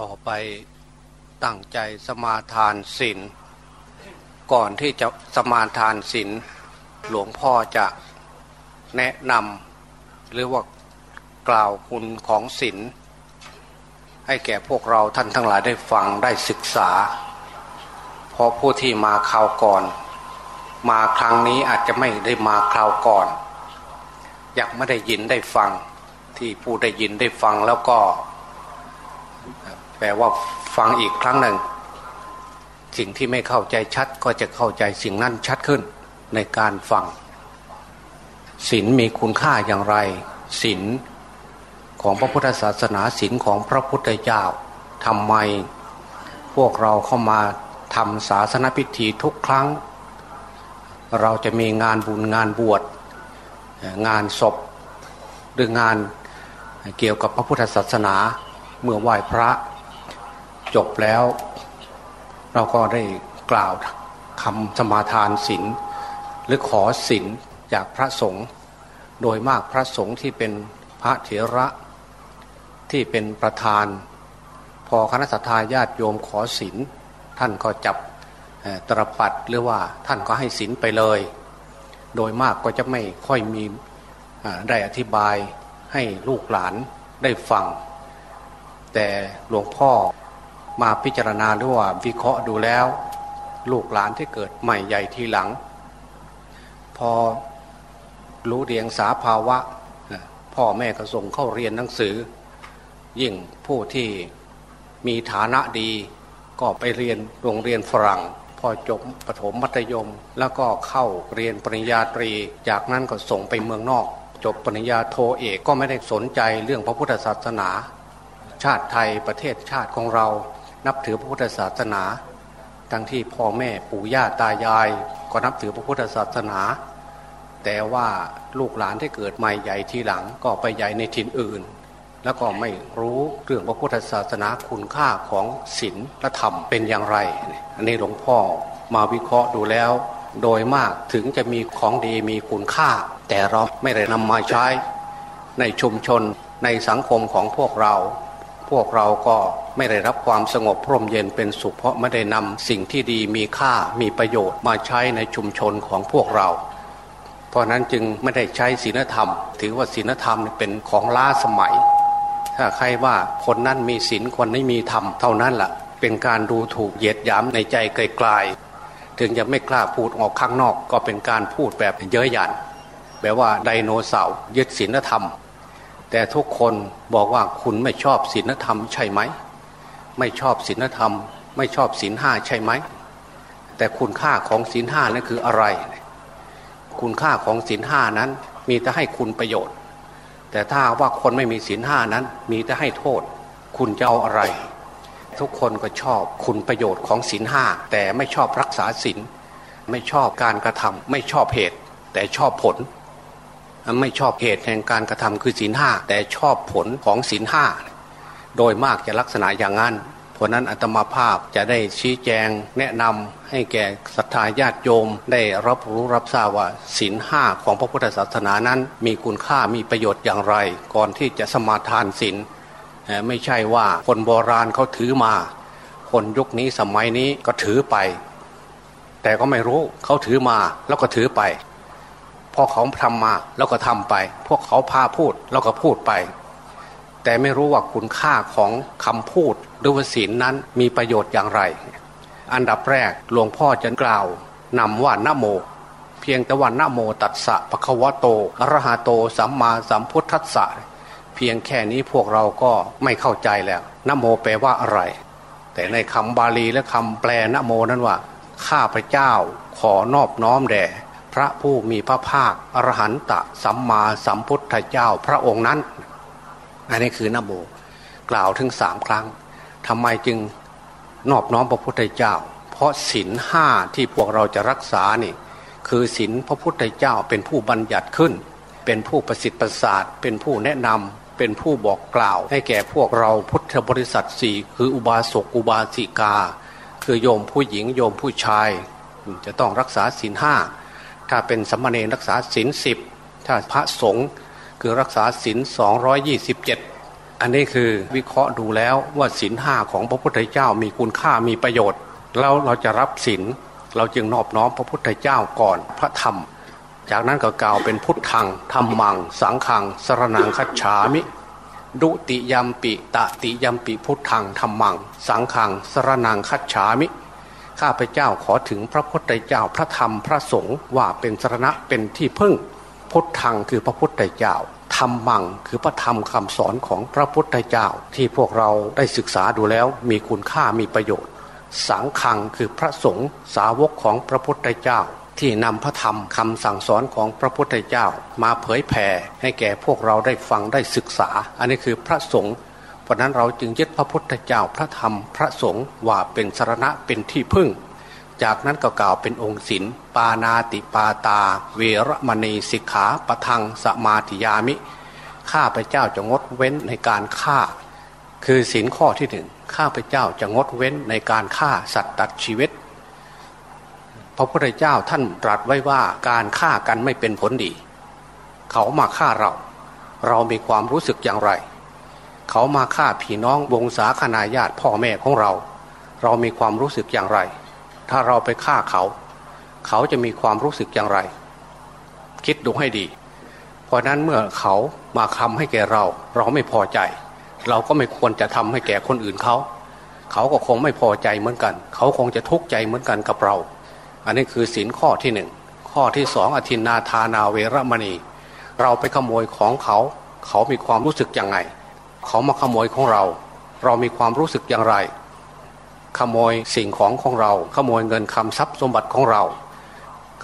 ต่อไปตั้งใจสมาทานศีลก่อนที่จะสมาทานศีลหลวงพ่อจะแนะนำหรือว่ากล่าวคุณของศีลให้แก่พวกเราท่านทั้งหลายได้ฟังได้ศึกษา เพราะผู้ที่มาคราวก่อน มาครั้งนี้อาจจะไม่ได้มาคราวก่อนอยากไม่ได้ยินได้ฟังที่ผู้ได้ยินได้ฟังแล้วก็ แปลว่าฟังอีกครั้งหนึ่ง สิ่งที่ไม่เข้าใจชัดก็จะเข้าใจสิ่งนั้นชัดขึ้นในการฟังศีลมีคุณค่าอย่างไรศีลของพระพุทธศาสนาศีลของพระพุทธเจ้าทำไม พวกเราเข้ามาทำศาสนพิธีทุกครั้ง เราจะมีงานบุญงานบวชงานศพหรืองานเกี่ยวกับพระพุทธศาสนา เมื่อไหว้พระ จบแล้ว เราก็ได้กล่าวคำสมาทานศีลหรือขอศีลจากพระสงฆ์โดยมากพระสงฆ์ที่เป็นพระเถระที่เป็นประธาน พอคณะสัตยาติโยมขอศีลท่านก็จับตรปัดหรือว่าท่านก็ให้ศีลไปเลย โดยมากก็จะไม่ค่อยมีได้อธิบายให้ลูกหลานได้ฟัง แต่หลวงพ่อ มาพิจารณาหรือว่าวิเคราะห์ดูแล้ว ลูกหลานที่เกิดใหม่ใหญ่ทีหลัง พอรู้เดียงสาภาวะ พ่อแม่ก็ส่งเข้าเรียนหนังสือ ยิ่งผู้ที่มีฐานะดี ก็ไปเรียนโรงเรียนฝรั่ง พอจบประถมมัธยม แล้วก็เข้าเรียนปริญญาตรี จากนั้นก็ส่งไปเมืองนอก จบปริญญาโทเอกก็ไม่ได้สนใจเรื่องพระพุทธศาสนา ชาติไทยประเทศชาติของเรา นับถือพระพุทธศาสนา ทั้งที่พ่อแม่ปู่ย่าตายาย ก็นับถือพระพุทธศาสนา แต่ว่าลูกหลานที่เกิดใหม่ใหญ่ทีหลังก็ไปใหญ่ในถิ่นอื่น แล้วก็ไม่รู้เรื่องพระพุทธศาสนาคุณค่าของศีลและธรรมเป็นอย่างไร อันนี้หลวงพ่อมาวิเคราะห์ดูแล้ว โดยมากถึงจะมีของดีมีคุณค่า แต่เราไม่ได้นำมาใช้ในชุมชนในสังคมของพวกเรา พวกเราก็ ไม่ได้รับความสงบพร่มเย็นเป็นสุขเพราะไม่ได้นำสิ่งที่ดีมีค่ามีประโยชน์มาใช้ในชุมชนของพวกเรา เพราะนั้นจึงไม่ได้ใช้ศีลธรรม ถือว่าศีลธรรมเป็นของล้าสมัย ถ้าใครว่าคนนั้นมีศีลคนนี้มีธรรมเท่านั้นละ่ะ เป็นการดูถูกเหยียดหยามในใจไกลๆถึงจะไม่กล้าพูดออกข้างนอก ก็เป็นการพูดแบบเย้ยหยันแบบว่าไดโนเสาร์ยึดศีลธรรม แต่ทุกคนบอกว่าคุณไม่ชอบศีลธรรมใช่ไหม ไม่ชอบศีลธรรม ไม่ชอบศีลห้าใช่ไหม แต่คุณค่าของศีลห้านั้นคืออะไร คุณค่าของศีลห้านั้น มีแต่ให้คุณประโยชน์ แต่ถ้าว่าคนไม่มีศีลห้านั้น มีแต่ให้โทษ คุณจะเอาอะไร ทุกคนก็ชอบคุณประโยชน์ของศีลห้าแต่ไม่ชอบรักษาศีลไม่ชอบการกระทำไม่ชอบเหตุ แต่ชอบผล ไม่ชอบเหตุแห่งการกระทำคือศีลห้าแต่ชอบผลของศีลห้า โดยมากจะลักษณะอย่างนั้นเพราะนั้นอัตมาภาพจะได้ชี้แจงแนะนำให้แก่ศรัทธาญาติโยม ได้รับรู้รับทราบว่าศีลห้าของพระพุทธศาสนานั้น มีคุณค่ามีประโยชน์อย่างไร ก่อนที่จะสมาทานศีลไม่ใช่ว่าคนโบราณเขาถือมา คนยุคนี้สมัยนี้ก็ถือไป แต่ก็ไม่รู้เขาถือมาแล้วก็ถือไปพอเขาทำมาเราก็ทำไป พวกเขาพาพูดเราก็พูดไป แต่ไม่รู้ว่าคุณค่าของคำพูดหรือวศีลนั้นมีประโยชน์อย่างไร อันดับแรกหลวงพ่อจะกล่าวนำว่านโม เพียงแต่ว่านโมตัสสะปะคะวะโตอรหะโตสัมมาสัมพุทธัสสะเพียงแค่นี้พวกเราก็ไม่เข้าใจแล้วนโมแปลว่าอะไร แต่ในคำบาลีและคำแปลนโมนั้นว่า ข้าพระเจ้าขอนอบน้อมแด่พระผู้มีพระภาคอรหันตะสัมมาสัมพุทธเจ้าพระองค์นั้น อันนี้คือนโมกล่าวถึงสามครั้งทำไมจึงนอบน้อมพระพุทธเจ้า เพราะศีลห้าที่พวกเราจะรักษานี่คือศีลพระพุทธเจ้าเป็นผู้บัญญัติขึ้น เป็นผู้ประสิทธิ์ประสาทเป็นผู้แนะนำเป็นผู้บอกกล่าว ให้แก่พวกเราพุทธบริษัทสี่คืออุบาสกอุบาสิกา คือโยมผู้หญิงโยมผู้ชาย จะต้องรักษาศีลห้าถ้าเป็นสมมาเนรักษาศีลสิบถ้าพระสงฆ์ คือรักษาศีลสองยี่สิบเจ็ดอันนี้คือวิเคราะห์ดูแล้วว่าศีลห้าของพระพุทธเจ้ามีคุณค่ามีประโยชน์ แล้วเราจะรับศีลเราจึงนอบน้อมพระพุทธเจ้าก่อนพระธรรม จากนั้นก็กล่าวเป็นพุทธังธรรมัง สังขังสรนังคัจฉามิ ดุติยมปิตติยมปิพุทธังธรรมัง สังขังสรนังคัจฉามิข้าพเจ้าขอถึงพระพุทธเจ้าพระธรรมพระสงฆ์ว่าเป็นสรณะเป็นที่พึ่ง พุทธังคือพระพุทธเจ้าธรรมังคือพระธรรมคำสอนของพระพุทธเจ้า ที่พวกเราได้ศึกษาดูแล้วมีคุณค่ามีประโยชน์ สังขังคือพระสงฆ์สาวกของพระพุทธเจ้า ที่นำพระธรรมคำสั่งสอนของพระพุทธเจ้า มาเผยแผ่ให้แก่พวกเราได้ฟังได้ศึกษา อันนี้คือพระสงฆ์เพราะนั้นเราจึงยึดพระพุทธเจ้าพระธรรมพระสงฆ์ว่าเป็นสารณะเป็นที่พึ่ง จากนั้นก็กล่าวเป็นองค์ศิลปานาติปาตา เวรมณีสิกขาปะทังสมาธิยามิ ข้าพเจ้าจะงดเว้นในการฆ่า คือศินข้อที่หนึ่งข้าพเจ้าจะงดเว้นในการฆ่าสัตว์ตัดชีวิต พระพุทธเจ้าท่านตรัสไว้ว่าการฆ่ากันไม่เป็นผลดี เขามาฆ่าเรา เรามีความรู้สึกอย่างไร เขามาฆ่าพี่น้องวงศาคณาญาติพ่อแม่ของเรา เรามีความรู้สึกอย่างไร ถ้าเราไปฆ่าเขา เขาจะมีความรู้สึกอย่างไร คิดดูให้ดี เพราะนั้นเมื่อเขามาทำให้แก่เรา เราไม่พอใจ เราก็ไม่ควรจะทำให้แก่คนอื่นเขา เขาก็คงไม่พอใจเหมือนกัน เขาคงจะทุกข์ใจเหมือนกันกับเรา อันนี้คือสินข้อที่หนึ่งข้อที่สองอธินาทานาเวรมณี เราไปขโมยของเขา เขามีความรู้สึกอยังไง เขามาขโมยของเรา เรามีความรู้สึกอย่างไร ขโมยสิ่งของของเรา ขโมยเงินคำทรัพย์สมบัติของเรา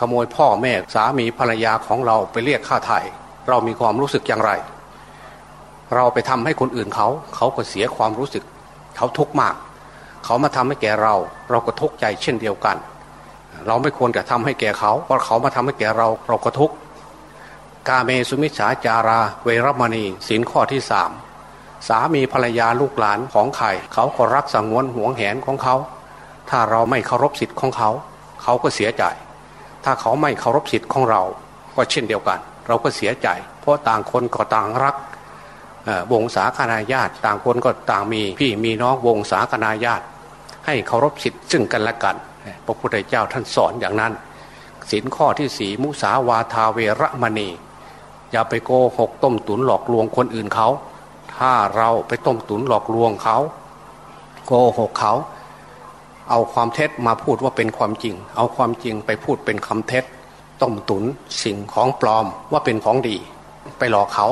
ขโมยพ่อแม่สามีภรรยาของเราไปเรียกค่าไถ่เรามีความรู้สึกอย่างไร เราไปทำให้คนอื่นเขา เขาก็เสียความรู้สึก เขาทุกข์มาก เขามาทำให้แก่เรา เราก็ทุกข์ใจเช่นเดียวกัน เราไม่ควรจะทำให้แก่เขาเพราะเขามาทำให้แก่เรา เราก็ทุกข์กาเมสุมิชฌาจารา เวรมณีสินข้อที่สาม สามีภรรยาลูกหลานของใครเขาก็รักสังวนห่วงแหนของเขา ถ้าเราไม่เคารพสิทธิ์ของเขา เขาก็เสียใจ ถ้าเขาไม่เคารพสิทธิ์ของเรา ก็เช่นเดียวกัน เราก็เสียใจ เพราะต่างคนก็ต่างรักวงศาคณาญาติ ต่างคนก็ต่างมีพี่มีน้องวงศาคณาญาติ ให้เคารพสิทธิ์ซึ่งกันและกัน พระพุทธเจ้าท่านสอนอย่างนั้นสินข้อที่สีมุสาวาทาเวรมณี อย่าไปโกหกต้มตุนหลอกลวงคนอื่นเขา ถ้าเราไปต้มตุนหลอกลวงเขาโกหกเขา เอาความเท็จมาพูดว่าเป็นความจริง เอาความจริงไปพูดเป็นคำเท็จ ต้มตุนสิ่งของปลอมว่าเป็นของดี ไปหลอกเขา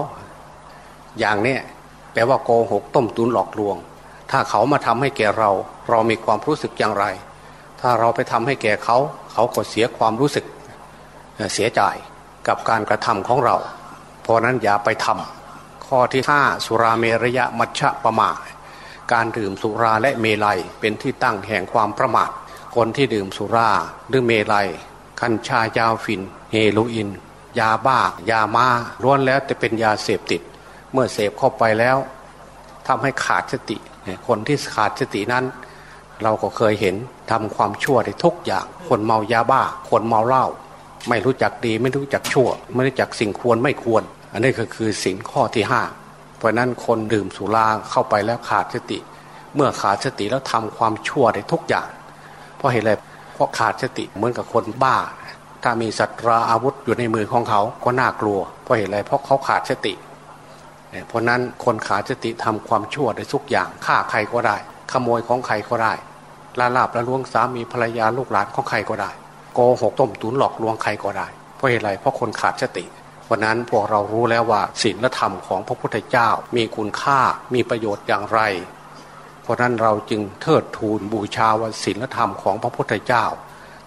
อย่างเนี้ยแปลว่าโกหก ต้มตุนหลอกลวง ถ้าเขามาทำให้แก่เรา เรามีความรู้สึกอย่างไร ถ้าเราไปทำให้แก่เขา เขาก็เสียความรู้สึกเสียใจกับการกระทำของเรา เพราะนั้นอย่าไปทำ ข้อที่ห้าสุราเมรยะมัชฌะประมาทการดื่มสุราและเมลัยเป็นที่ตั้งแห่งความประมาท คนที่ดื่มสุราหรือเมลัยคัญชายาฟินเฮโรอีนยาบ้า ยามาล้วนแล้วจะเป็นยาเสพติด เมื่อเสพเข้าไปแล้วทำให้ขาดสติ คนที่ขาดสตินั้น เราก็เคยเห็นทำความชั่วได้ทุกอย่าง คนเมายาบ้า คนเมาเหล้าไม่รู้จักดีไม่รู้จักชั่ว ไม่รู้จักสิ่งควรไม่ควร อันนี้ก็คือสิ่งข้อที่ห้าเพราะนั้นคนดื่มสุราเข้าไปแล้วขาดสติ เมื่อขาดสติแล้วทำความชั่วได้ทุกอย่าง เพราะเหตุอะไรเพราะขาดสติเหมือนกับคนบ้า ถ้ามีสัตราอาวุธอยู่ในมือของเขาก็น่ากลัว เพราะเหตุอะไรเพราะเขาขาดสติ เพราะนั้นคนขาดสติทำความชั่วได้ทุกอย่างฆ่าใครก็ได้ ขโมยของใครก็ได้ลาลาบละล้วงสามีภรรยาลูกหลานของใครก็ได้โกหกต้มตุนหลอกลวงใครก็ได้เพราะเหตุไรเพราะคนขาดสติ เพราะนั้นพวกเรารู้แล้วว่าศีลธรรมของพระพุทธเจ้ามีคุณค่ามีประโยชน์อย่างไร เพราะนั้นเราจึงเทิดทูนบูชาว่าศีลธรรมของพระพุทธเจ้า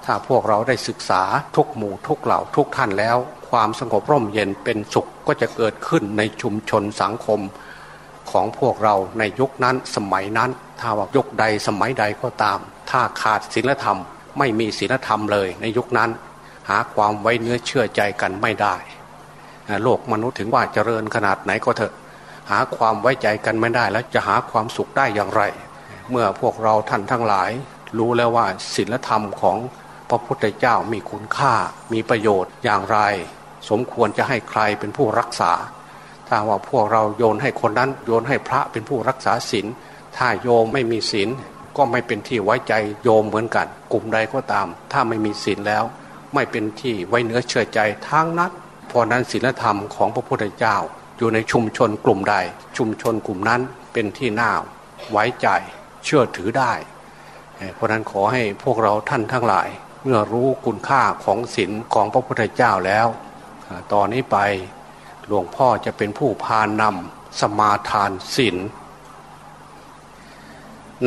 ถ้าพวกเราได้ศึกษาทุกหมู่ทุกเหล่าทุกท่านแล้ว ความสงบร่มเย็นเป็นสุขก็จะเกิดขึ้นในชุมชนสังคมของพวกเราในยุคนั้นสมัยนั้น ถ้าว่ายุคใดสมัยใดก็ตาม ถ้าขาดศีลธรรม ไม่มีศีลธรรมเลยในยุคนั้น หาความไว้เนื้อเชื่อใจกันไม่ได้ โลกมนุษย์ถึงว่าเจริญขนาดไหนก็เถอะ หาความไว้ใจกันไม่ได้แล้วจะหาความสุขได้อย่างไร เมื่อพวกเราท่านทั้งหลาย รู้แล้วว่าศีลธรรมของพระพุทธเจ้ามีคุณค่ามีประโยชน์อย่างไร สมควรจะให้ใครเป็นผู้รักษา ถ้าว่าพวกเราโยนให้คนนั้นโยนให้พระเป็นผู้รักษาศีลถ้าโยมไม่มีศีลก็ไม่เป็นที่ไว้ใจโยมเหมือนกัน กลุ่มใดก็ตาม ถ้าไม่มีศีลแล้ว ไม่เป็นที่ไว้เนื้อเชื่อใจทั้งนั้น เพราะนั้นศีลธรรมของพระพุทธเจ้า อยู่ในชุมชนกลุ่มใด ชุมชนกลุ่มนั้นเป็นที่น่าไว้ใจเชื่อถือได้ เพราะนั้นขอให้พวกเราท่านทั้งหลาย เมื่อรู้คุณค่าของศีลของพระพุทธเจ้าแล้ว ตอนนี้ไปหลวงพ่อจะเป็นผู้พานำสมาทานศีล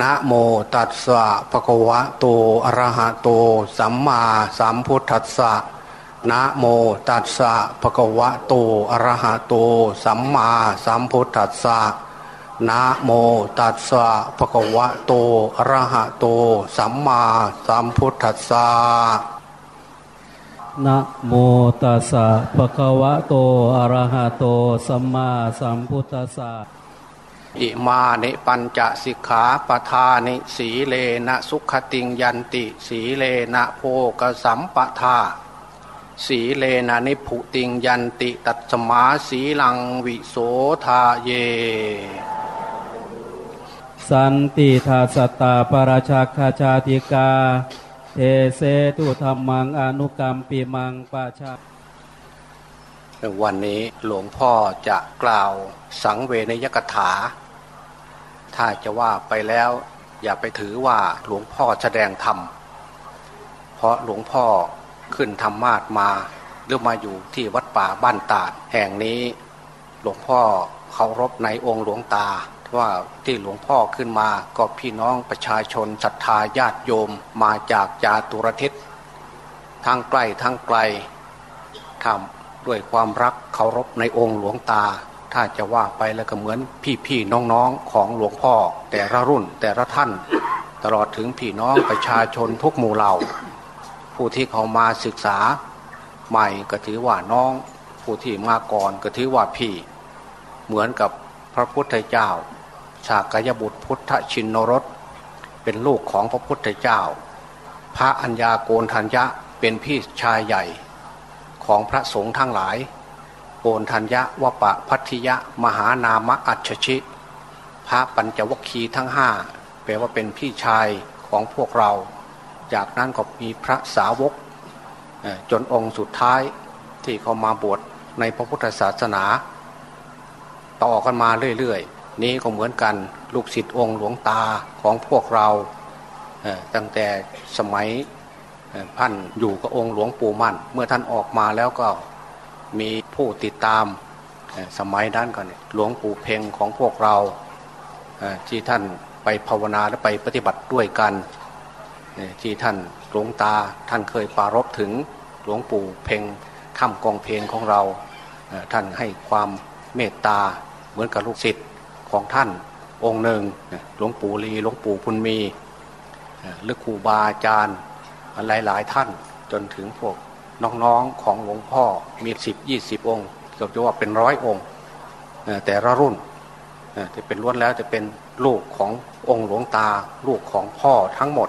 นะโมตัสสะภะคะวะโตอะระหะโต สัมมาสัมพุทธัสสะ นะโมตัสสะภะคะวะโตอะระหะโต สัมมาสัมพุทธัสสะนะโมตัสสะภะคะวะโตอะระหะโต สัมมาสัมพุทธัสสะนะโมตัสสะภะคะวะโตอะระหะโต สัมมาสัมพุทธัสสะอิมานิปัญจสิกขาปทานิสีเลนะสุขติงยันติ สีเลนะโพกสัมปทา สีเลนะนิพุติงยันติตัตมาสีลังวิโสทาเย สันติทาสตาปราชาคาชาติกา เทเสตุธรรมังอนุกรรมปีมังปาชาวันนี้หลวงพ่อจะกล่าวสังเวนยกถา ถ้าจะว่าไปแล้ว อย่าไปถือว่าหลวงพ่อแสดงธรรม เพราะหลวงพ่อ ขึ้นธรรมาสมาหรือมาอยู่ที่วัดป่าบ้านตาด แห่งนี้หลวงพ่อเคารพในองค์หลวงตา ว่าที่หลวงพ่อขึ้นมาก็พี่น้องประชาชนศรัทธาญาติโยมมาจากจาตุรทิศทั้งใกล้ทั้งไกลทำด้วยความรักเคารพในองค์หลวงตา ถ้าจะว่าไปแล้วก็เหมือนพี่ๆน้องๆของหลวงพ่อ แต่ละรุ่นแต่ละท่าน ตลอดถึงพี่น้องประชาชนทุกหมู่เหล่า ผู้ที่เขามาศึกษาใหม่ก็ถือว่าน้อง ผู้ที่มาก่อนก็ถือว่าพี่ เหมือนกับพระพุทธเจ้าชากยบุตรพุทธชินนรสเป็นลูกของพระพุทธเจ้า พระัญญาโกนทัญญะเป็นพี่ชายใหญ่ของพระสงฆ์ทั้งหลาย โกนทัญญะวปะพัทธิยะมหานามะอัจฉิ พระปัญจวคีทั้งห้าแปลว่าเป็นพี่ชายของพวกเรา จากนั้นก็มีพระสาวกจนองค์สุดท้ายที่เขามาบวชในพระพุทธศาสนา ต่อกันมาเรื่อยๆ นี้ก็เหมือนกันลูกศิษย์องค์หลวงตาของพวกเราตั้งแต่สมัยท่านอยู่กับองค์หลวงปู่มั่น เมื่อท่านออกมาแล้วก็มีผู้ติดตามสมัยนั้นก่อนหลวงปู่เพ่งของพวกเราที่ท่านไปภาวนาและไปปฏิบัติด้วยกัน ที่ท่านหลวงตาท่านเคยปารบถึงหลวงปู่เพ่งถ้ำกองเพลงของเรา ท่านให้ความเมตตาเหมือนกับลูกศิษย์ของท่านองค์หนึ่งหลวงปู่ลีหลวงปู่พุนมีหรือครูบาอาจารย์หลายหลายท่านจนถึงพวกน้องๆของหลวงพ่อมีสิบยี่สิบองค์เกือบจะว่าเป็นร้อยองค์แต่ละรุ่นจะเป็นล้วนแล้วจะเป็นลูกขององค์หลวงตาลูกของพ่อทั้งหมด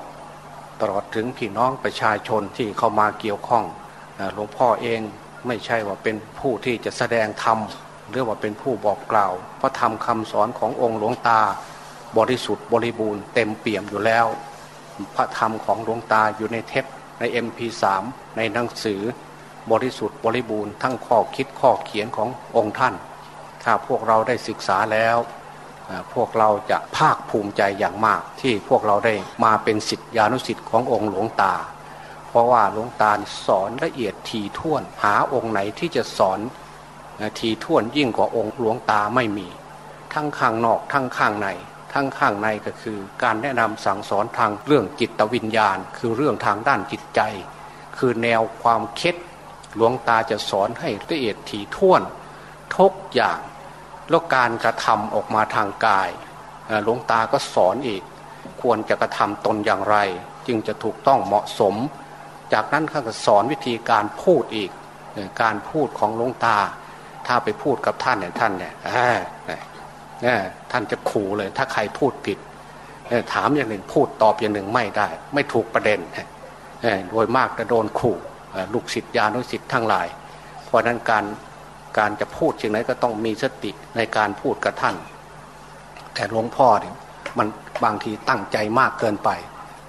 ตลอดถึงพี่น้องประชาชนที่เข้ามาเกี่ยวข้องหลวงพ่อเองไม่ใช่ว่าเป็นผู้ที่จะแสดงธรรมหรือว่าเป็นผู้บอกกล่าวพระธรรมคำสอนขององค์หลวงตา บริสุทธิ์บริบูรณ์เต็มเปี่ยมอยู่แล้ว พระธรรมของหลวงตาอยู่ในเทปใน MP3 ในหนังสือบริสุทธิ์บริบูรณ์ทั้งข้อคิดข้อเขียนขององค์ท่าน ถ้าพวกเราได้ศึกษาแล้ว พวกเราจะภาคภูมิใจอย่างมาก ที่พวกเราได้มาเป็นสิทธิานุสิทธิ์ขององค์หลวงตา เพราะว่าหลวงตาสอนละเอียดทีท่วน หาองค์ไหนที่จะสอนทีท่วนยิ่งกว่าองค์หลวงตาไม่มี ทั้งข้างนอกทั้งข้างใน ทั้งข้างในก็คือ การแนะนำสั่งสอนทางเรื่องจิตวิญญาณ คือเรื่องทางด้านจิตใจ คือแนวความคิดหลวงตาจะสอนให้ละเอียดถี่วนทุกอย่าง แล้วการกระทำออกมาทางกายหลวงตาก็สอนอีก ควรจะกระทำตนอย่างไร จึงจะถูกต้องเหมาะสม จากนั้นข้าก็สอนวิธีการพูดอีก การพูดของหลวงตา ถ้าไปพูดกับท่านเนี่ยท่านเนี่ยท่านจะขู่เลย ถ้าใครพูดผิดถามอย่างหนึ่งพูดตอบอย่างหนึ่งไม่ได้ ไม่ถูกประเด็นโดยมากจะโดนขู่ลูกศิษยาณุศิษย์ทั้งหลาย เพราะนั้นการ การจะพูดสิ่งไหนก็ต้องมีสติในการพูดกับท่าน แต่หลวงพ่อเนี่ยมันบางทีตั้งใจมากเกินไป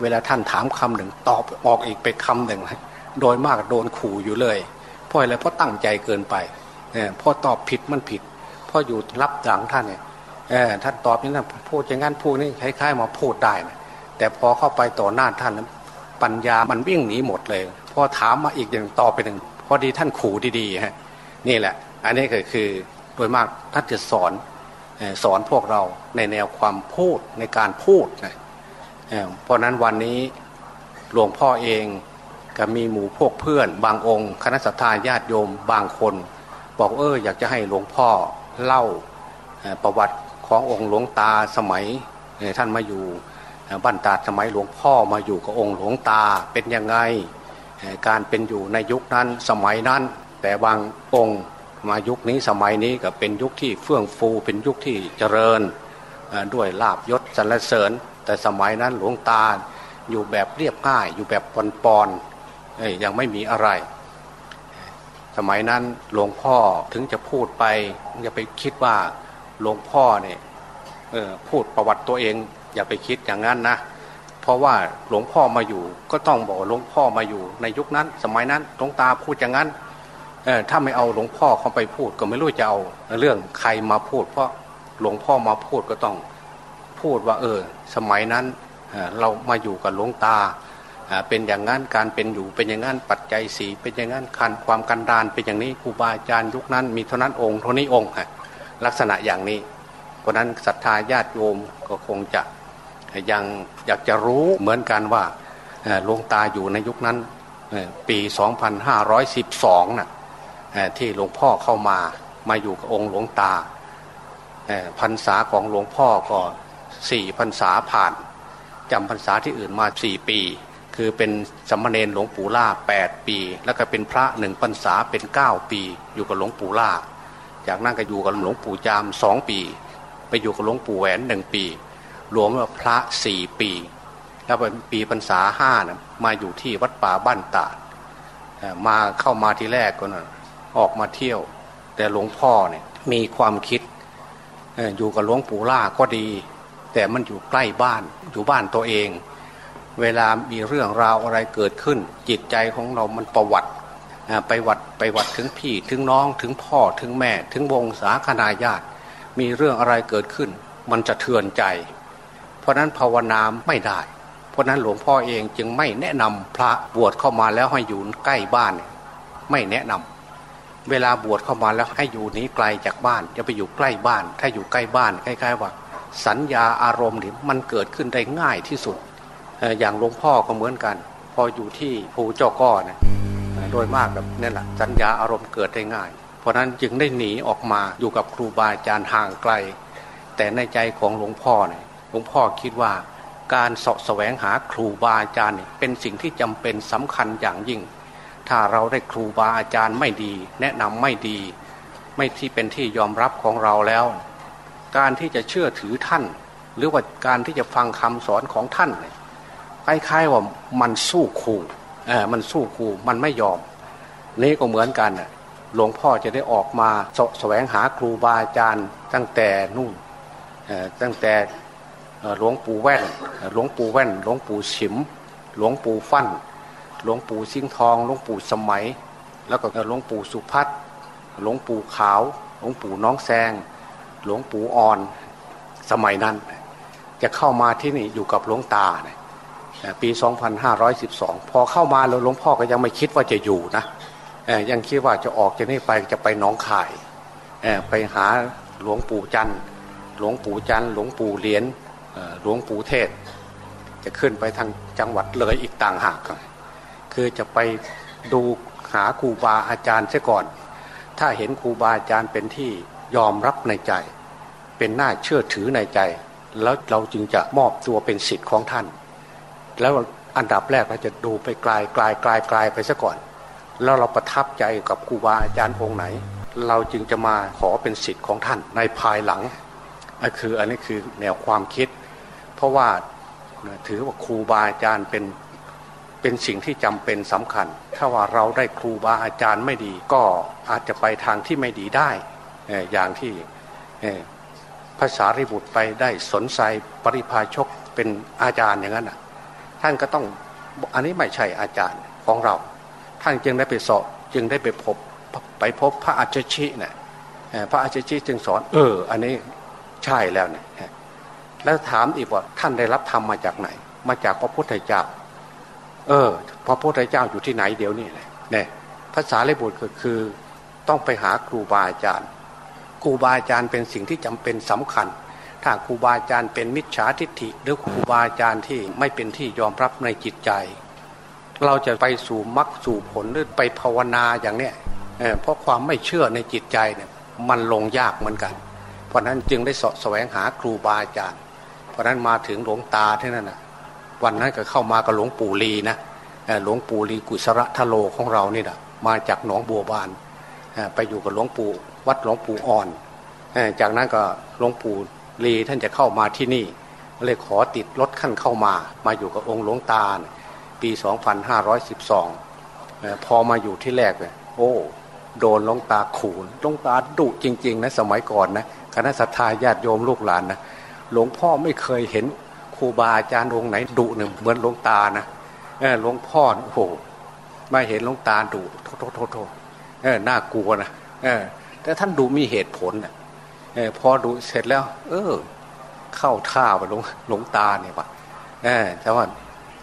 เวลาท่านถามคำหนึ่งตอบออกอีกไปคำหนึ่งโดยมากโดนขู่อยู่เลย เพราะอะไรเพราะตั้งใจเกินไปเนี่ยพอตอบผิดมันผิดพออยู่รับหลังท่านเนี่ยท่านตอบนี่นะพูดอย่างนั้นพูดนี่คล้ายๆมาพูดได้นะแต่พอเข้าไปต่อหน้าท่านแล้วปัญญามันวิ่งหนีหมดเลย พอถามมาอีกอย่างตอบไปหนึ่งพอดีท่านขู่ดีๆฮะนี่แหละ อันนี้ก็คือโดยมากท่านจะสอนสอนพวกเราในแนวความพูดในการพูดนะเพราะนั้นวันนี้หลวงพ่อเองก็มีหมู่พวกเพื่อน บางองค์ คณะสัตยาญาติโยมบางคน บอกเอออยากจะให้หลวงพ่อเล่าประวัติขององค์หลวงตาสมัยท่านมาอยู่บ้านตาสมัยหลวงพ่อมาอยู่กับองค์หลวงตาเป็นยังไงการเป็นอยู่ในยุคนั้นสมัยนั้น แต่บางองค์ มายุคนี้สมัยนี้ก็เป็นยุคที่เฟื่องฟู เป็นยุคที่เจริญด้วยลาบยศสรรเสริญ แต่สมัยนั้นหลวงตาอยู่แบบเรียบง่าย อยู่แบบปอนๆยังไม่มีอะไร สมัยนั้นหลวงพ่อถึงจะพูดไปอย่าไปคิดว่าหลวงพ่อเนี่ยพูดประวัติตัวเอง อย่าไปคิดอย่างนั้นนะเพราะว่าหลวงพ่อมาอยู่ก็ต้องบอกหลวงพ่อมาอยู่ในยุคนั้น สมัยนั้นหลวงตาพูดอย่างนั้น ถ้าไม่เอาหลวงพ่อเขาไปพูดก็ไม่รู้จะเอาเรื่องใครมาพูด เพราะหลวงพ่อมาพูดก็ต้องพูดว่า เออ สมัยนั้นเรามาอยู่กับหลวงตาเป็นอย่างนั้นการเป็นอยู่เป็นอย่างนั้นปัจจัยสีเป็นอย่างนั้นคันความกันดานเป็นอย่างนี้ครูบาอาจารย์ยุคนั้นมีเท่านั้นองค์เท่านี้องค์ลักษณะอย่างนี้เพราะนั้นศรัทธาญาติโยมก็คงจะยังอยากจะรู้เหมือนกันว่าหลวงตาอยู่ในยุคนั้นปี 2512นะ่ะ ที่หลวงพ่อเข้ามามาอยู่กับองค์หลวงตาพรรษาของหลวงพ่อก็สี่พรรษาผ่านจำพรรษาที่อื่นมาสี่ปี คือเป็นสมณเณรหลวงปู่ล่าแปดปี แล้วก็เป็นพระหนึ่งพรรษาเป็นเก้าปี อยู่กับหลวงปู่ล่า จากนั้นก็อยู่กับหลวงปู่จามสองปี ไปอยู่กับหลวงปู่แหวนหนึ่งปีรวมว่าพระสี่ปี แล้วเป็นปีพรรษาห้านะมาอยู่ที่วัดป่าบ้านตาดมาเข้ามาที่แรกก็นะ ออกมาเที่ยว แต่หลวงพ่อเนี่ยมีความคิดอยู่กับหลวงปู่ล่าก็ดี แต่มันอยู่ใกล้บ้านอยู่บ้านตัวเอง เวลามีเรื่องราวอะไรเกิดขึ้น จิตใจของเรามันประวัติไปวัดไปวัดถึงพี่ถึงน้องถึงพ่อถึงแม่ ถึงวงศาคณาญาติ มีเรื่องอะไรเกิดขึ้น มันจะเทือนใจ เพราะนั้นภาวนาไม่ได้ เพราะนั้นหลวงพ่อเองจึงไม่แนะนำพระบวชเข้ามาแล้วให้อยู่ใกล้บ้าน ไม่แนะนำ เวลาบวชเข้ามาแล้วให้อยู่นี้ไกลจากบ้านอย่าไปอยู่ใกล้บ้าน ถ้าอยู่ใกล้บ้านใกล้ๆว่า สัญญาอารมณ์นี่มันเกิดขึ้นได้ง่ายที่สุด อย่างหลวงพ่อก็เหมือนกัน พออยู่ที่ภูเจ้าก้อนะโดยมากแบบนี่แหละสัญญาอารมณ์เกิดได้ง่าย เพราะนั้นจึงได้หนีออกมาอยู่กับครูบาอาจารย์ห่างไกล แต่ในใจของหลวงพ่อเนี่ยหลวงพ่อคิดว่าการสาะแสวงหาครูบาอาจารย์เป็นสิ่งที่จำเป็นสำคัญอย่างยิ่ง ถ้าเราได้ครูบาอาจารย์ไม่ดี แนะนำไม่ดี ไม่ที่เป็นที่ยอมรับของเราแล้ว การที่จะเชื่อถือท่าน หรือว่าการที่จะฟังคำสอนของท่านคล้ายๆว่ามันสู้ครูเออมันสู้ครูมันไม่ยอม นี่ก็เหมือนกันหลวงพ่อจะได้ออกมาสแสวงหาครูบาอาจารย์ตั้งแต่นู่นตั้งแต่หลวงปู่แว่นหลวงปู่แว่น หลวงปู่ฉิม หลวงปู่ฟั่น หลวงปู่ซิงทองหลวงปู่สมัย แล้วก็หลวงปู่สุพัฒหลวงปู่ขาวหลวงปู่น้องแซง หลวงปู่อ่อนสมัยนั้น จะเข้ามาที่นี่อยู่กับหลวงตาปี 2512 พอเข้ามาแล้วหลวงพ่อก็ยังไม่คิดว่าจะอยู่นะยังคิดว่าจะออกจากนี่ไปจะไปน้องข่ายไปหาหลวงปู่จันหลวงปู่จันหลวงปู่เหรียญหลวงปู่เทศ จะขึ้นไปทางจังหวัดเลยอีกต่างหาก คือจะไปดูหาครูบาอาจารย์เสียก่อน ถ้าเห็นครูบาอาจารย์เป็นที่ยอมรับในใจ เป็นหน้าเชื่อถือในใจ แล้วเราจึงจะมอบตัวเป็นสิทธิ์ของท่าน แล้วอันดับแรกเราจะดูไปไกลไกลไกลไกลไปซะก่อน แล้วเราประทับใจกับครูบาอาจารย์องค์ไหน เราจึงจะมาขอเป็นสิทธิ์ของท่านในภายหลังคืออันนี้คือแนวความคิด เพราะว่าถือว่าครูบาอาจารย์เป็น เป็นสิ่งที่จำเป็นสำคัญ ถ้าว่าเราได้ครูบาอาจารย์ไม่ดี ก็อาจจะไปทางที่ไม่ดีได้อย่างที่ภาษาริบุตรไปได้สนใจปริพาชกเป็นอาจารย์อย่างนั้นท่านก็ต้องอันนี้ไม่ใช่อาจารย์ของเรา ท่านจึงได้ไปสอบจึงได้ไปพบไปพบพระอาจชิเนะ่ยพระอาจชิจึงสอน เออ อันนี้ใช่แล้วเนี่ยแล้วถามอีกว่าท่านได้รับธรรมมาจากไหน มาจากพระพุทธเจ้า เออพระพุทธเจ้าอยู่ที่ไหนเดี๋ยวนี้เนี่ยภาษาเลบุตรก็คือ ต้องไปหาครูบาอาจารย์ครูบาอาจารย์เป็นสิ่งที่จำเป็นสำคัญ ถ้าครูบาอาจารย์เป็นมิจฉาทิฏฐิหรือครูบาอาจารย์ที่ไม่เป็นที่ยอมรับในจิตใจ เราจะไปสู่มรรคสู่ผลหรือไปภาวนาอย่างเนี้ยเพราะความไม่เชื่อในจิตใจเนี่ยมันลงยากเหมือนกัน เพราะนั้นจึงได้สะแสวงหาครูบาอาจารย์ เพราะนั้นมาถึงหลวงตาที่นั่นนะ วันนั้นก็เข้ามากับหลวงปู่ลีนะหลวงปู่ลีกุศลทะโลของเรานี่นะมาจากหนองบัวบานไปอยู่กับหลวงปู่วัดหลวงปู่อ่อน จากนั้นก็หลวงปู่ลีท่านจะเข้ามาที่นี่เลยขอติดรถขั้นเข้ามา มาอยู่กับองค์หลวงตาปี 2512 พอมาอยู่ที่แรกเลยโอ้โดนหลวงตาขูนหลวงตาดุจริง ๆ นะสมัยก่อนนะคณะสัตยาญาติโยมลูกหลานนะหลวงพ่อไม่เคยเห็น รูบาอาจารย์องค์ไหนดุหนึ่งเหมือนหลวงตานะหลวงพ่อโอ้โหไม่เห็นหลวงตาดุโทษโทษโทษโทษเออน่ากลัวนะเออแต่ท่านดูมีเหตุผลนะเออพอดูเสร็จแล้ว เออ เข้าท่าไปหลวงหลวงตาเนี่ยปะเออแต่ว่า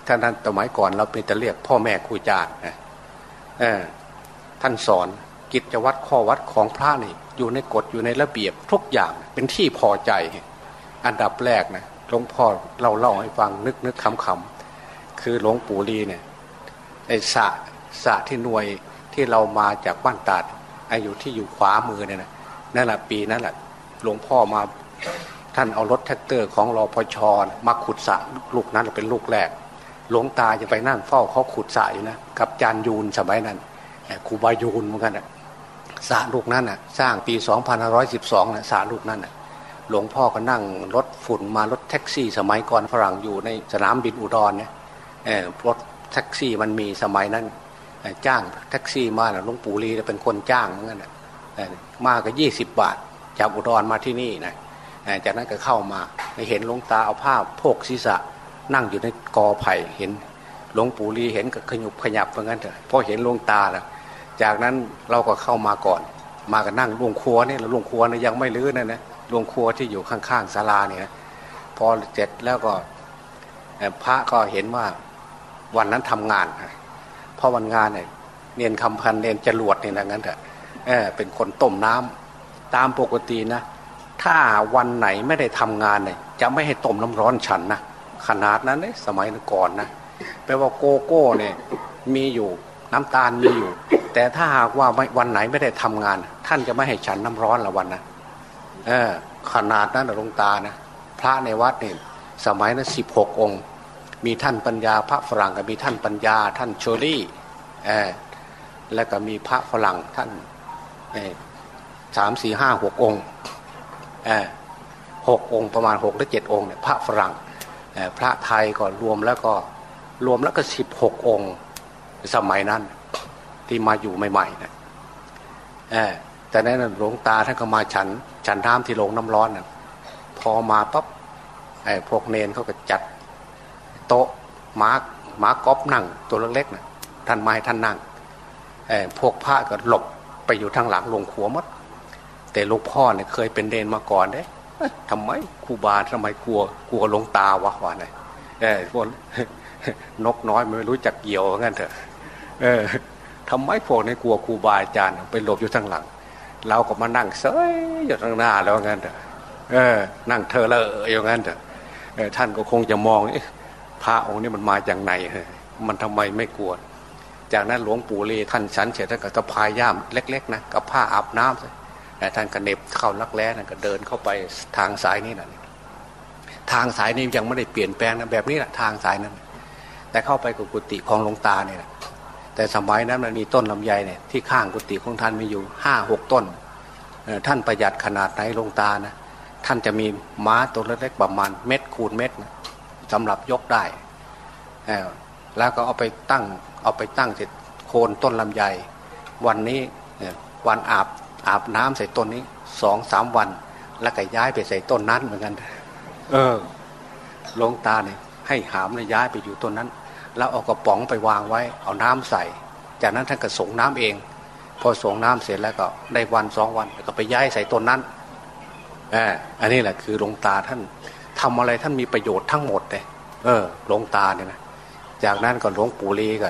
ท่านท่านสมัยก่อนเราเป็นจะเรียกพ่อแม่ครูอาจารย์นะเออท่านสอนกิจวัตรข้อวัดของพระนี่อยู่ในกฎอยู่ในระเบียบทุกอย่างเป็นที่พอใจ อันดับแรกนะ หลวงพ่อเราเล่าให้ฟังนึกนึกคำคำคือหลวงปู่ลีเนี่ยไอ้สะสะที่หน่วยที่เรามาจากบ้านตาดอายุที่อยู่ขวามือเนี่ยนะนั่นแหละปีนั้นแหละหลวงพ่อมาท่านเอารถแทรกเตอร์ของรพช.มาขุดสระลูกนั้นเป็นลูกแรก หลวงตาจะไปนั่งเฝ้าเขาขุดสระอยู่นะกับจานยูนสมัยนั้นครูบายูนเหมือนกันอะสระลูกนั้นอะสร้างปี 2512นะสระลูกนั้นอะ หลวงพ่อก็นั่งรถฝุ่นมารถแท็กซี่ สมัยก่อนฝรั่งอยู่ในสนามบินอุดรเนี่ยรถแท็กซี่มันมีสมัยนั้นจ้างแท็กซี่มาหลวงปู่ลีเป็นคนจ้างเหมือนกันมาก็ยี่สิบบาท จากอุดรมาที่นี่นะจากนั้นก็เข้ามาเห็นหลวงตาเอาผ้าโพกศีรษะนั่งอยู่ในกอไผ่เห็นหลวงปู่ลีเห็นก็ขยุบขยับเหมือนกันเถอะพอเห็นหลวงตาแล้วจากนั้นเราก็เข้ามาก่อน มากันนั่งลวงครัวนี่แล้วลวงครัวนี่ยังไม่ลื้อนะนะ ลวงครัวที่อยู่ข้างๆศาลาเนี่ยพอเสร็จแล้วก็พระก็เห็นว่าวันนั้นทำงานเพราะวันงานเนี่ยเนียนคำพันเนียนจรวดเนี่ยนะงั้นเถอะเออเป็นคนต้มน้ำตามปกตินะ ถ้าวันไหนไม่ได้ทำงานเนี่ยจะไม่ให้ต้มน้ำร้อนฉันนะขนาดนั้นเลยสมัยก่อนนะแปลว่าโกโก้เนี่ยมีอยู่น้ำตาลมีอยู่ แต่ถ้าหากว่าวันไหนไม่ได้ทำงาน ท่านจะไม่ให้ฉันน้ำร้อนละวันนะ เออขนาดนั้นหลวงตานะพระในวัดเนี่ยสมัยนั้นสิบหกองค์ มีท่านปัญญาพระฝรั่งกับมีท่านปัญญาท่านโชลี่เออแล้วก็มีพระฝรั่งท่านสามสี่ห้าหกองค์หกองค์ประมาณหกหรือเจ็ดองค์เนี่ยพระฝรั่งพระไทยก็รวมแล้วก็รวมแล้วก็สิบหกองค์ สมัยนั้นที่มาอยู่ใหม่ๆนะ แต่นั้นหลวงตาท่านก็มาฉัน ฉันน้ำที่ลงน้ำร้อนนะพอมาปั๊บไอ้พวกเนนเขาก็จัด โต๊ะม้าม้ากอบนั่ง ตัวเล็กๆนะท่านไม้ท่านนั่งไอ้พวกพระก็หลบไปอยู่ทางหลังลงขัวมดแต่ลูกพ่อเนี่ยเคยเป็นเดนมาก่อนเด้ทำไมครูบาทำไมกลัวกลัวลงตาวะวะเนี่ยเออพวกนกน้อยไม่รู้จักเกี่ยวงั้นเถอะ เออทำไมพวกนี้กลัวครูบาอาจารย์ไปหลบอยู่ทางหลัง เราก็มานั่งเซยอยู่ทางหน้าแล้วงั้นเถอะเออ นั่งเธอเลยอย่างนั้นเถอะท่านก็คงจะมองพระองค์นี้มันมาจากไหนมันทำไมไม่กลัวจากนั้นหลวงปู่ลีท่านฉันเฉยท่านก็จะพายย่ามเล็ก ๆ นะกับผ้าอาบน้ำแต่ท่านก็เน็บเข้าลักแร้นะก็เดินเข้าไปทางสายนี้นะทางสายนี้ยังไม่ได้เปลี่ยนแปลงนะแบบนี้แหละทางสายนั้น แต่เข้าไปกับกุฏิของหลวงตาเนี่ย แต่สมัยนั้นมันมีต้นลำไยเนี่ยที่ข้างกุฏิของท่านมีอยู่ห้าหกต้น ท่านประหยัดขนาดไหนหลวงตานะท่านจะมีม้าตัวเล็กๆประมาณเม็ดคูณเม็ดนะสำหรับยกได้ แล้วก็เอาไปตั้งเอาไปตั้งเสร็จโคนต้นลำไย วันนี้วันอาบอาบน้ำใส่ต้นนี้สองสามวัน แล้วก็ย้ายไปใส่ต้นนั้นเหมือนกัน เออหลวงตาเนี่ยให้หามเลยย้ายไปอยู่ต้นนั้น แล้วเอากระป๋องไปวางไว้ เอาน้ำใส่ จากนั้นท่านก็สรงน้ำเอง พอสรงน้ำเสร็จแล้วก็ได้วันสองวันก็ไปย้ายใส่ต้นนั้นออันนี้แหละคือหลวงตาท่านทำอะไรท่านมีประโยชน์ทั้งหมดเลยเออหลวงตาเนี่ยนะจากนั้นก็หลวงปู่ลีก็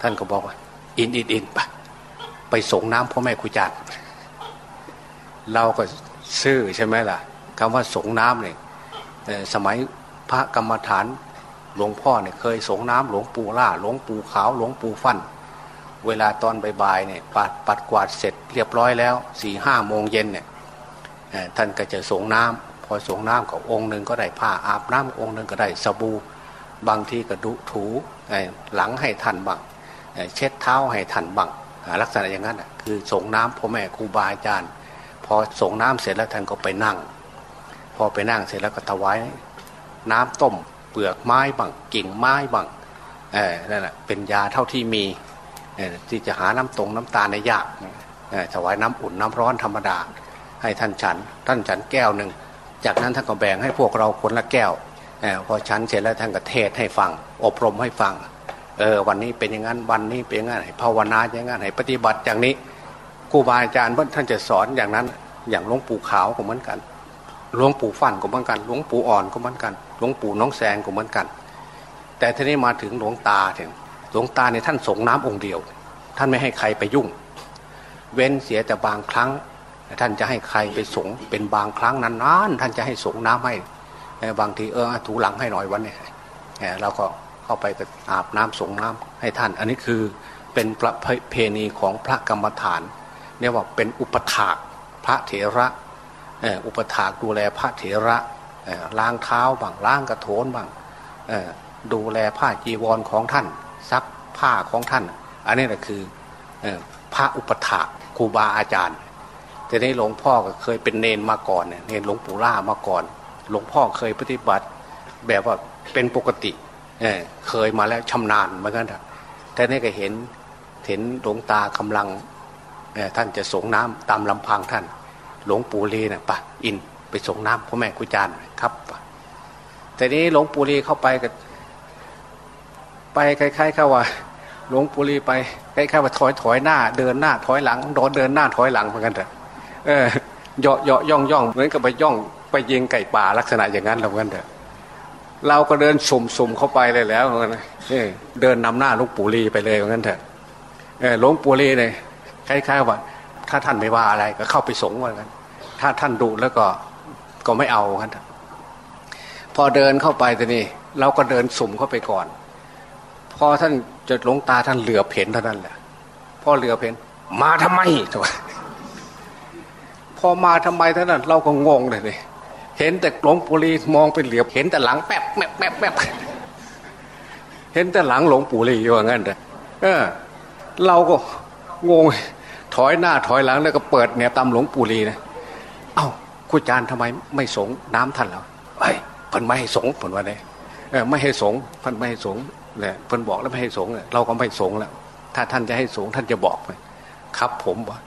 ท่านก็บอกว่า อินอินอินไปไปสรงน้ำพ่อแม่ครูจารย์เราก็ซื่อใช่ไหมล่ะคำว่าส่งน้ำเนี่ยสมัยพระกรรมฐาน หลวงพ่อเนี่ยเคยส่งน้ำหลวงปู่ล่าหลวงปู่ขาวหลวงปู่ฟัน เวลาตอนบ่ายๆเนี่ยปัดปัดกวาดเสร็จเรียบร้อยแล้วสี่ห้าโมงเย็นเนี่ยท่านก็จะส่งน้ำพอส่งน้ำกับองค์หนึ่งก็ได้ผ้าอาบน้ำองค์หนึ่งก็ได้สบู่บางทีก็ดุถูหลังให้ท่านบังเช็ดเท้าให้ท่านบังลักษณะอย่างนั้นคือส่งน้ำพ่อแม่ครูบาอาจารย์ พอส่งน้ำเสร็จแล้วท่านก็ไปนั่ง พอไปนั่งเสร็จแล้วก็ถวายน้ำต้ม เปลือกไม้บังกิ่งไม้บังเออนั่นแหละเป็นยาเท่าที่มีที่จะหาน้ำตรงน้ำตาในยากถวายน้ำอุ่นน้ำร้อนธรรมดา ให้ท่านฉัน ท่านฉันแก้วหนึ่งจากนั้นท่านก็แบ่งให้พวกเราคนละแก้วพอฉันเสร็จแล้วท่านก็เทศให้ฟัง อบรมให้ฟังเออวันนี้เป็นอย่างนั้นวันนี้เป็นอย่างนั้นให้ภาวนาอย่างนั้นให้ปฏิบัติอย่างนี้ครูบาอาจารย์ท่านจะสอนอย่างนั้นอย่างหลวงปู่ขาวก็เหมือนกัน หลวงปู่ฟันก็เหมือนกัน หลวงปู่อ่อนก็เหมือนกัน หลวงปู่น้องแสงก็เหมือนกัน แต่ทีนี้มาถึงหลวงตาถึงหลวงตาเนี่ยท่านสงน้ำองค์เดียว ท่านไม่ให้ใครไปยุ่ง เว้นเสียแต่บางครั้ง ท่านจะให้ใครไปสงเป็นบางครั้งนานๆท่านจะให้สงน้ำให้บางทีเออถูหลังให้หน่อยวันนี้เราก็เข้าไปอาบน้ำสงน้ำให้ท่าน อันนี้คือเป็นประเพณีของพระกรรมฐานเรียกว่าเป็นอุปถากพระเถระ อุปถากดูแลพระเถระล้างเท้าบ้างล้างกระโถนบ้างดูแลผ้าจีวรของท่าน ซักผ้าของท่าน อันนี้แหละคือพระอุปถากครูบาอาจารย์แต่ในหลวงพ่อก็เคยเป็นเนนมาก่อนเนนหลวงปู่ล่ามาก่อน หลวงพ่อเคยปฏิบัติแบบว่าเป็นปกติเเคยมาแล้วชำนาญเหมือนกันแต่นี่ก็เห็นเห็นหลวงตากำลังท่านจะส่งน้ำตามลำพังท่าน หลวงปู่ลีนะ่ะปะอินไปส่งน้ำพ่อแม่กุจานครับแต่นี้หลวงปู่ลีเข้าไปกับไปคล้ายๆเข้าว่า หลวงปู่ลีไปคล้ายๆว่าถอยถอยหน้า เดินหน้าถอยหลังโดนเดินหน้าถอยหลังเหมือนกันเถอะเออเหาะเหาะย่องย่องเหมือนกับไปย่องไปยิงไก่ป่าลักษณะอย่างนั้นเหมือนกันเถอะเราก็เดินสุ่มๆเข้าไปเลยแล้วเหมือนกันเดินนำหน้าหลวงปู่ลีไปเลยเหมือนกันเถอะหลวงปู่ลีเนี่ยคล้ายๆว่า ถ้าท่านไม่ว่าอะไรก็เข้าไปสงเหมือนกัน ถ้าท่านดุแล้วก็ก็ไม่เอากันพอเดินเข้าไปแต่นี่เราก็เดินสุ่มเข้าไปก่อน พอท่านจะหลงตาท่านเหลือเห็นเท่านั้นแหละพอเหลือเห็น มาทำไมทำไมพอมาทำไมเท่านั้นเราก็งงเลยเห็นแต่หลวงปู่ลีมองไปเหลือเห็นแต่หลังแป๊บแป๊บแป๊บแป๊บเห็นแต่หลังหลวงปู่ลีอยู่งั้นเลยเออ เราก็งง ถอยหน้าถอยหลังแล้วก็เปิดเนี่ยตำหลวงปู่ลีนะเอ้าคุณจารย์ทำไมไม่สงน้ำท่านแล้วไอ้พันไม่ให้สงผลว่าไงเออไม่ให้สงพันไม่ให้สงเนี่ยพันบอกแล้วไม่ให้สงเราก็ไม่สงแล้ว ถ้าท่านจะให้สงท่านจะบอกไหมครับผมว่า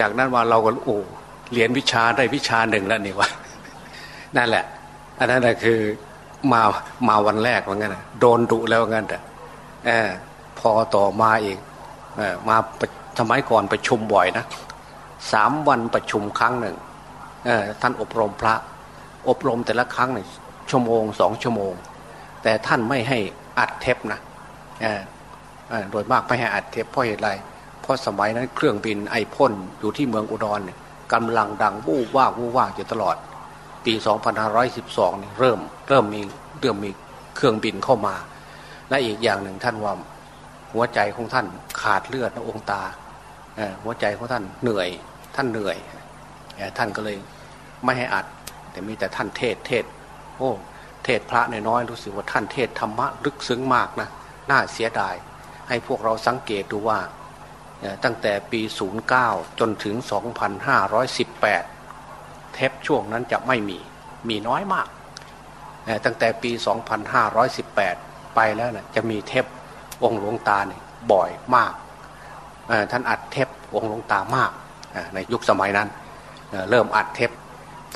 จากนั้นว่าเราก็โอ้เรียนวิชาได้วิชาหนึ่งแล้วนี่วะนั่นแหละ อันนั้นแหะคือมามาวันแรกว่างั้นโดนดุแล้วงั้นแต่พอต่อมาอีกมา สมัยก่อนประชุมบ่อยนะสามวันประชุมครั้งหนึ่งท่านอบรมพระ อบรมแต่ละครั้งหนึ่งชั่วโมงสองชั่วโมง แต่ท่านไม่ให้อัดเทปนะโดยมากไม่ให้อัดเทปเพราะเหตุไร เพราะสมัยนั้นเครื่องบินไอพ่นอยู่ที่เมืองอุดรเนี่ยกำลังดังวู้ว่าวู้ว่าอยู่ตลอด ปี 2512นี่เริ่มเริ่มมีเริ่มมีเครื่องบินเข้ามา และอีกอย่างหนึ่งท่านว่าหัวใจของท่านขาดเลือดนะองตา หัวใจของท่านเหนื่อย ท่านเหนื่อยท่านก็เลยไม่ให้อัด แต่มีแต่ท่านเทศเทศ โอ้เทศพระน้อยรู้สึกว่าท่านเทศธรรมะลึกซึ้งมากนะน่าเสียดาย ให้พวกเราสังเกตดูว่าตั้งแต่ปี 09 จนถึง 2518 เทปช่วงนั้นจะไม่มีมีน้อยมาก ตั้งแต่ปี 2518 ไปแล้วนะจะมีเทปองหลวงตาเนี่ยบ่อยมาก ท่านอัดเทปองค์หลวงตามากในยุคสมัยนั้นเริ่มอัดเทป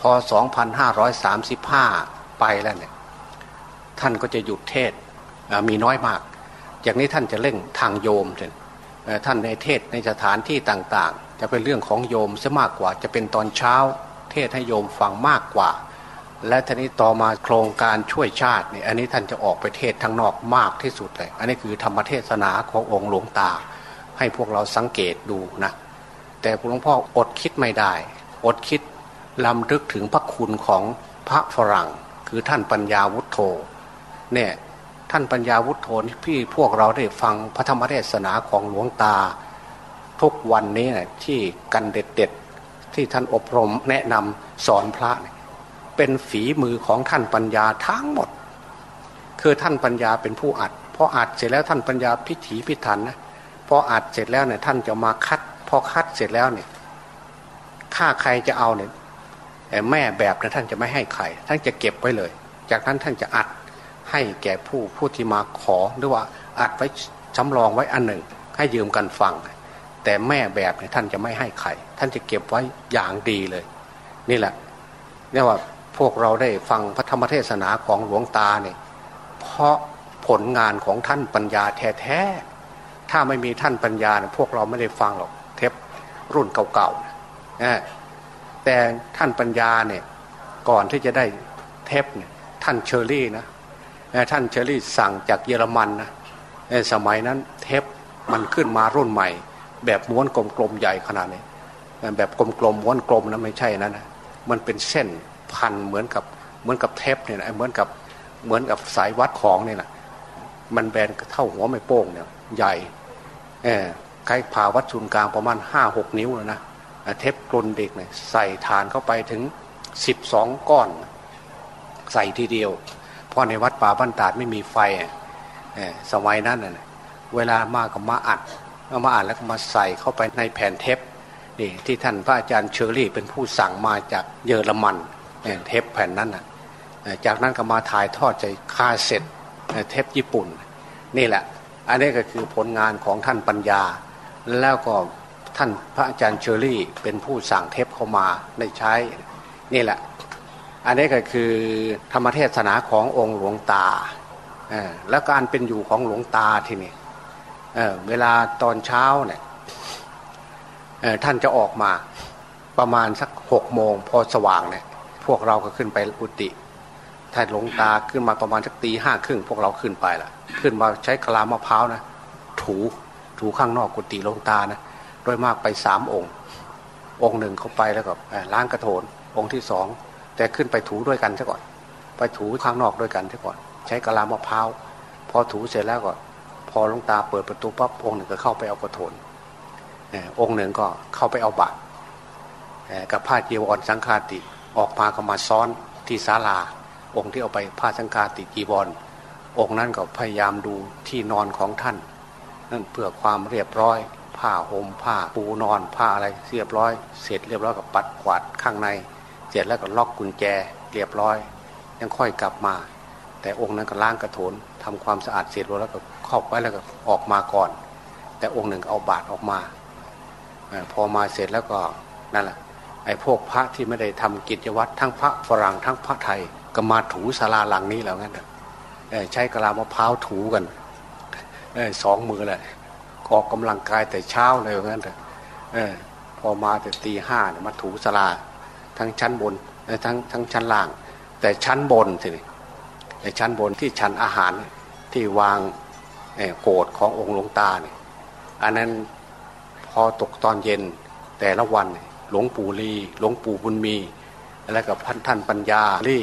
พอ 2535 ไปแล้วเนี่ยท่านก็จะหยุดเทศมีน้อยมาก จากนี้ท่านจะเร่งทางโยมท่านในเทศในสถานที่ต่างๆ จะเป็นเรื่องของโยมซะมากกว่าจะเป็นตอนเช้า เทศให้โยมฟังมากกว่า และทีนี้ต่อมาโครงการช่วยชาติเนี่ยอันนี้ท่านจะออกไปเทศทางนอกมากที่สุดเลย อันนี้คือธรรมเทศนาขององค์หลวงตา ให้พวกเราสังเกตดูนะแต่หลวงพ่ออดคิดไม่ได้ อดคิดลำลึกถึงพระคุณของพระฝรั่ง คือท่านปัญญาวุฒโธเนี่ยท่านปัญญาวุฒโธพี่พวกเราได้ฟังพระธรรมเทศนาของหลวงตา ทุกวันนี้นะที่กันเด็ดๆที่ท่านอบรมแนะนำสอนพระเป็นฝีมือของท่านปัญญาทั้งหมด คือท่านปัญญาเป็นผู้อัดพออัดเสร็จแล้วท่านปัญญาพิถีพิถันนะ ออัดเสร็จแล้วเนี่ยท่านจะมาคัด พอคัดเสร็จแล้วเนี่ยถ้าใครจะเอาเนี่ยแม่แบบนะท่านจะไม่ให้ใครท่านจะเก็บไว้เลย จากนั้นท่านจะอัดให้แก่ผู้ผู้ที่มาขอหรือว่าอัดไว้จำลองไว้อันหนึ่ง ให้ยืมกันฟัง แต่แม่แบบเนี่ยท่านจะไม่ให้ใครท่านจะเก็บไว้อย่างดีเลย นี่แหละเนี่ยว่าพวกเราได้ฟังพระธรรมเทศนาของหลวงตาเนี่ยเพราะผลงานของท่านปัญญาแท้ๆ ถ้าไม่มีท่านปัญญาเนี่ยพวกเราไม่ได้ฟังหรอกเทปรุ่นเก่าๆแต่ท่านปัญญาเนี่ยก่อนที่จะได้เทปเนี่ยท่านเชอรี่นะท่านเชอรี่สั่งจากเยอรมันนะสมัยนั้นเทปมันขึ้นมารุ่นใหม่ แบบม้วนกลมๆใหญ่ขนาดนี้แบบกลมๆม้วนกลมนะไม่ใช่นะนะมันเป็นเส้นพันเหมือนกับเหมือนกับเทปเนี่ยเหมือนกับเหมือนกับสายวัดของเนี่ยนะมันแบนเท่าหัวไม่โป้งเนี่ยใหญ่ เออใครผ่าวัดศูนย์กลางประมาณห้าหกนิ้วแล้วนะเทป Grundig เนี่ยใส่ถ่านเข้าไปถึงสิบสองก้อน ใส่ทีเดียว เพราะในวัดป่าบ้านตาดไม่มีไฟสมัยนั้นน่ะเวลามากก็มาอัดมาอัดแล้วก็มาใส่เข้าไปในแผ่นเทปนี่ที่ท่านพระอาจารย์เชอรี่เป็นผู้สั่งมาจากเยอรมันเทปแผ่นนั้นน่ะจากนั้นก็มาถ่ายทอดใส่คาสเซ็ตเทปญี่ปุ่น นี่แหละ อันนี้ก็คือผลงานของท่านปัญญา แล้วก็ท่านพระอาจารย์เชอรี่เป็นผู้สั่งเทปเข้ามาได้ใช้นี่แหละ อันนี้ก็คือธรรมเทศนาขององค์หลวงตาแล้วการเป็นอยู่ของหลวงตาทีนี่เเวลาตอนเช้าเนี่ยท่านจะออกมาประมาณสักหกโมงพอสว่างเนี่ยพวกเราก็ขึ้นไปอุติ ท่าหลงตาขึ้นมาประมาณสักตีห้าครึ่งพวกเราขึ้นไปละขึ้นมาใช้กลามะพร้าวนะถูถูข้างนอกกุฏิหลงตานะโดยมากไปสามองค์ องค์หนึ่งเขาไปแล้วก็ล้างกระโถนองค์ที่สองแต่ขึ้นไปถูด้วยกันซะก่อน ไปถูข้างนอกด้วยกันซะก่อน ใช้กะลามะพร้าวพอถูเสร็จแล้วก็พอลงตาเปิดประตูปั๊บองค์หนึ่งก็เข้าไปเอากระโถนองค์หนึ่งก็เข้าไปเอาบาตรกับผ้าจีวรสังฆาติออกมาก็มาซ้อนที่ศาลา องค์ที่เอาไปผ้าสังฆาติจีวรองค์นั้นก็พยายามดูที่นอนของท่านนั่นเพื่อความเรียบร้อย ผ้าห่มผ้าปูนอน ผ้าอะไรเรียบร้อย เสร็จเรียบร้อยกับปัดกวาดข้างใน เสร็จแล้วก็ล็อกกุญแจเรียบร้อย ยังค่อยกลับมา แต่องค์นั้นก็ล้างกระโถนทำความสะอาดเสร็จแล้วก็เข้าไปแล้วก็ออกมาก่อน แต่องค์หนึ่งเอาบาตรออกมาพอมาเสร็จแล้วก็นั่นแหละไอ้พวกพระที่ไม่ได้ทำกิจวัตรทั้งพระฝรั่งทั้งพระไทย ก็มาถูศาลาหลังนี้แล้วงั้นใช้กระลามะพร้าวถูกันสองมือเลยออกกำลังกายแต่เช้าเลยงั้นเถอะพอมาแต่ตีห้าเนี่ยมาถูศาลา ทั้งชั้นบนทั้งทั้งชั้นล่าง แต่ชั้นบนสิในชั้นบนที่ชั้นอาหารที่วางโกรธขององค์หลวงตาเนี่ยอันนั้นพอตกตอนเย็นแต่ละวันหลวงปู่ลีหลวงปู่บุญมี แล้วกับท่านท่านปัญญาลี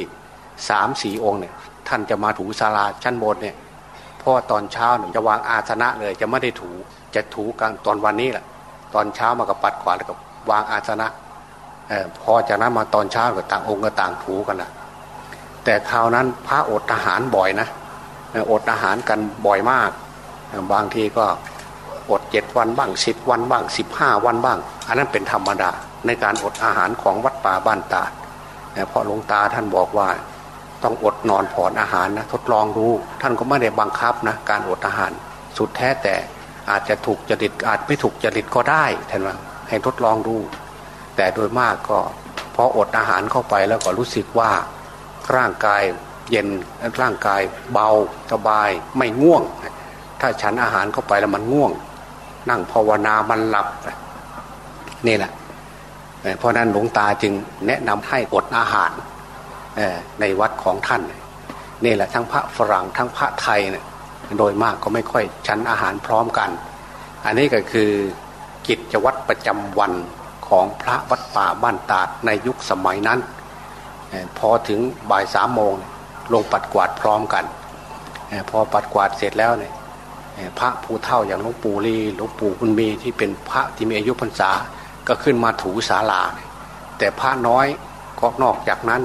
สามสี่องค์เนี่ย ท่านจะมาถูศาลาชั้นบนเนี่ยพราะตอนเช้าเนี่ยจะวางอาสนะเลยจะไม่ได้ถูจะถูกลางตอนวันนี้แหละตอนเช้ามากับปัดขวาแล้วก็วางอาสนะพอจากนั้นมาตอนเช้าก็ต่างองค์ก็ต่างถูกันนะแต่คราวนั้นพระอดอาหารบ่อยนะอดอาหารกันบ่อยมาก บางทีก็อดเจ็ดวันบ้างสิบวันบ้างสิบห้าวันบ้าง อันนั้นเป็นธรรมดาในการอดอาหารของวัดป่าบ้านตาดเพราะหลวงตาท่านบอกว่า ต้องอดนอนผ่อนอาหารนะทดลองดู ท่านก็ไม่ได้บังคับนะการอดอาหาร สุดแท้แต่อาจจะถูกจริตอาจไม่ถูกจริตก็ได้ท่านว่าให้ทดลองดู แต่โดยมากก็พออดอาหารเข้าไปแล้วก็รู้สึกว่าร่างกายเย็นร่างกายเบาสบายไม่ง่วง ถ้าฉันอาหารเข้าไปแล้วมันง่วง นั่งภาวนามันหลับนี่แหละเพราะนั้นหลวงตาจึงแนะนำให้อดอาหาร ในวัดของท่านนี่แหละทั้งพระฝรั่งทั้งพระไทยเนี่ยโดยมากก็ไม่ค่อยชั้นอาหารพร้อมกัน อันนี้ก็คือกิจวัตรประจำวันของพระวัดป่าบ้านตาดในยุคสมัยนั้น พอถึงบ่ายสามโมงลงปัดกวาดพร้อมกัน พอปัดกวาดเสร็จแล้วเนี่ยพระผู้เท่าอย่างหลวงปู่ลีหลวงปู่คุณมีที่เป็นพระที่มีอายุพรรษาก็ขึ้นมาถูศาลา แต่พระน้อยก็นอกจากนั้น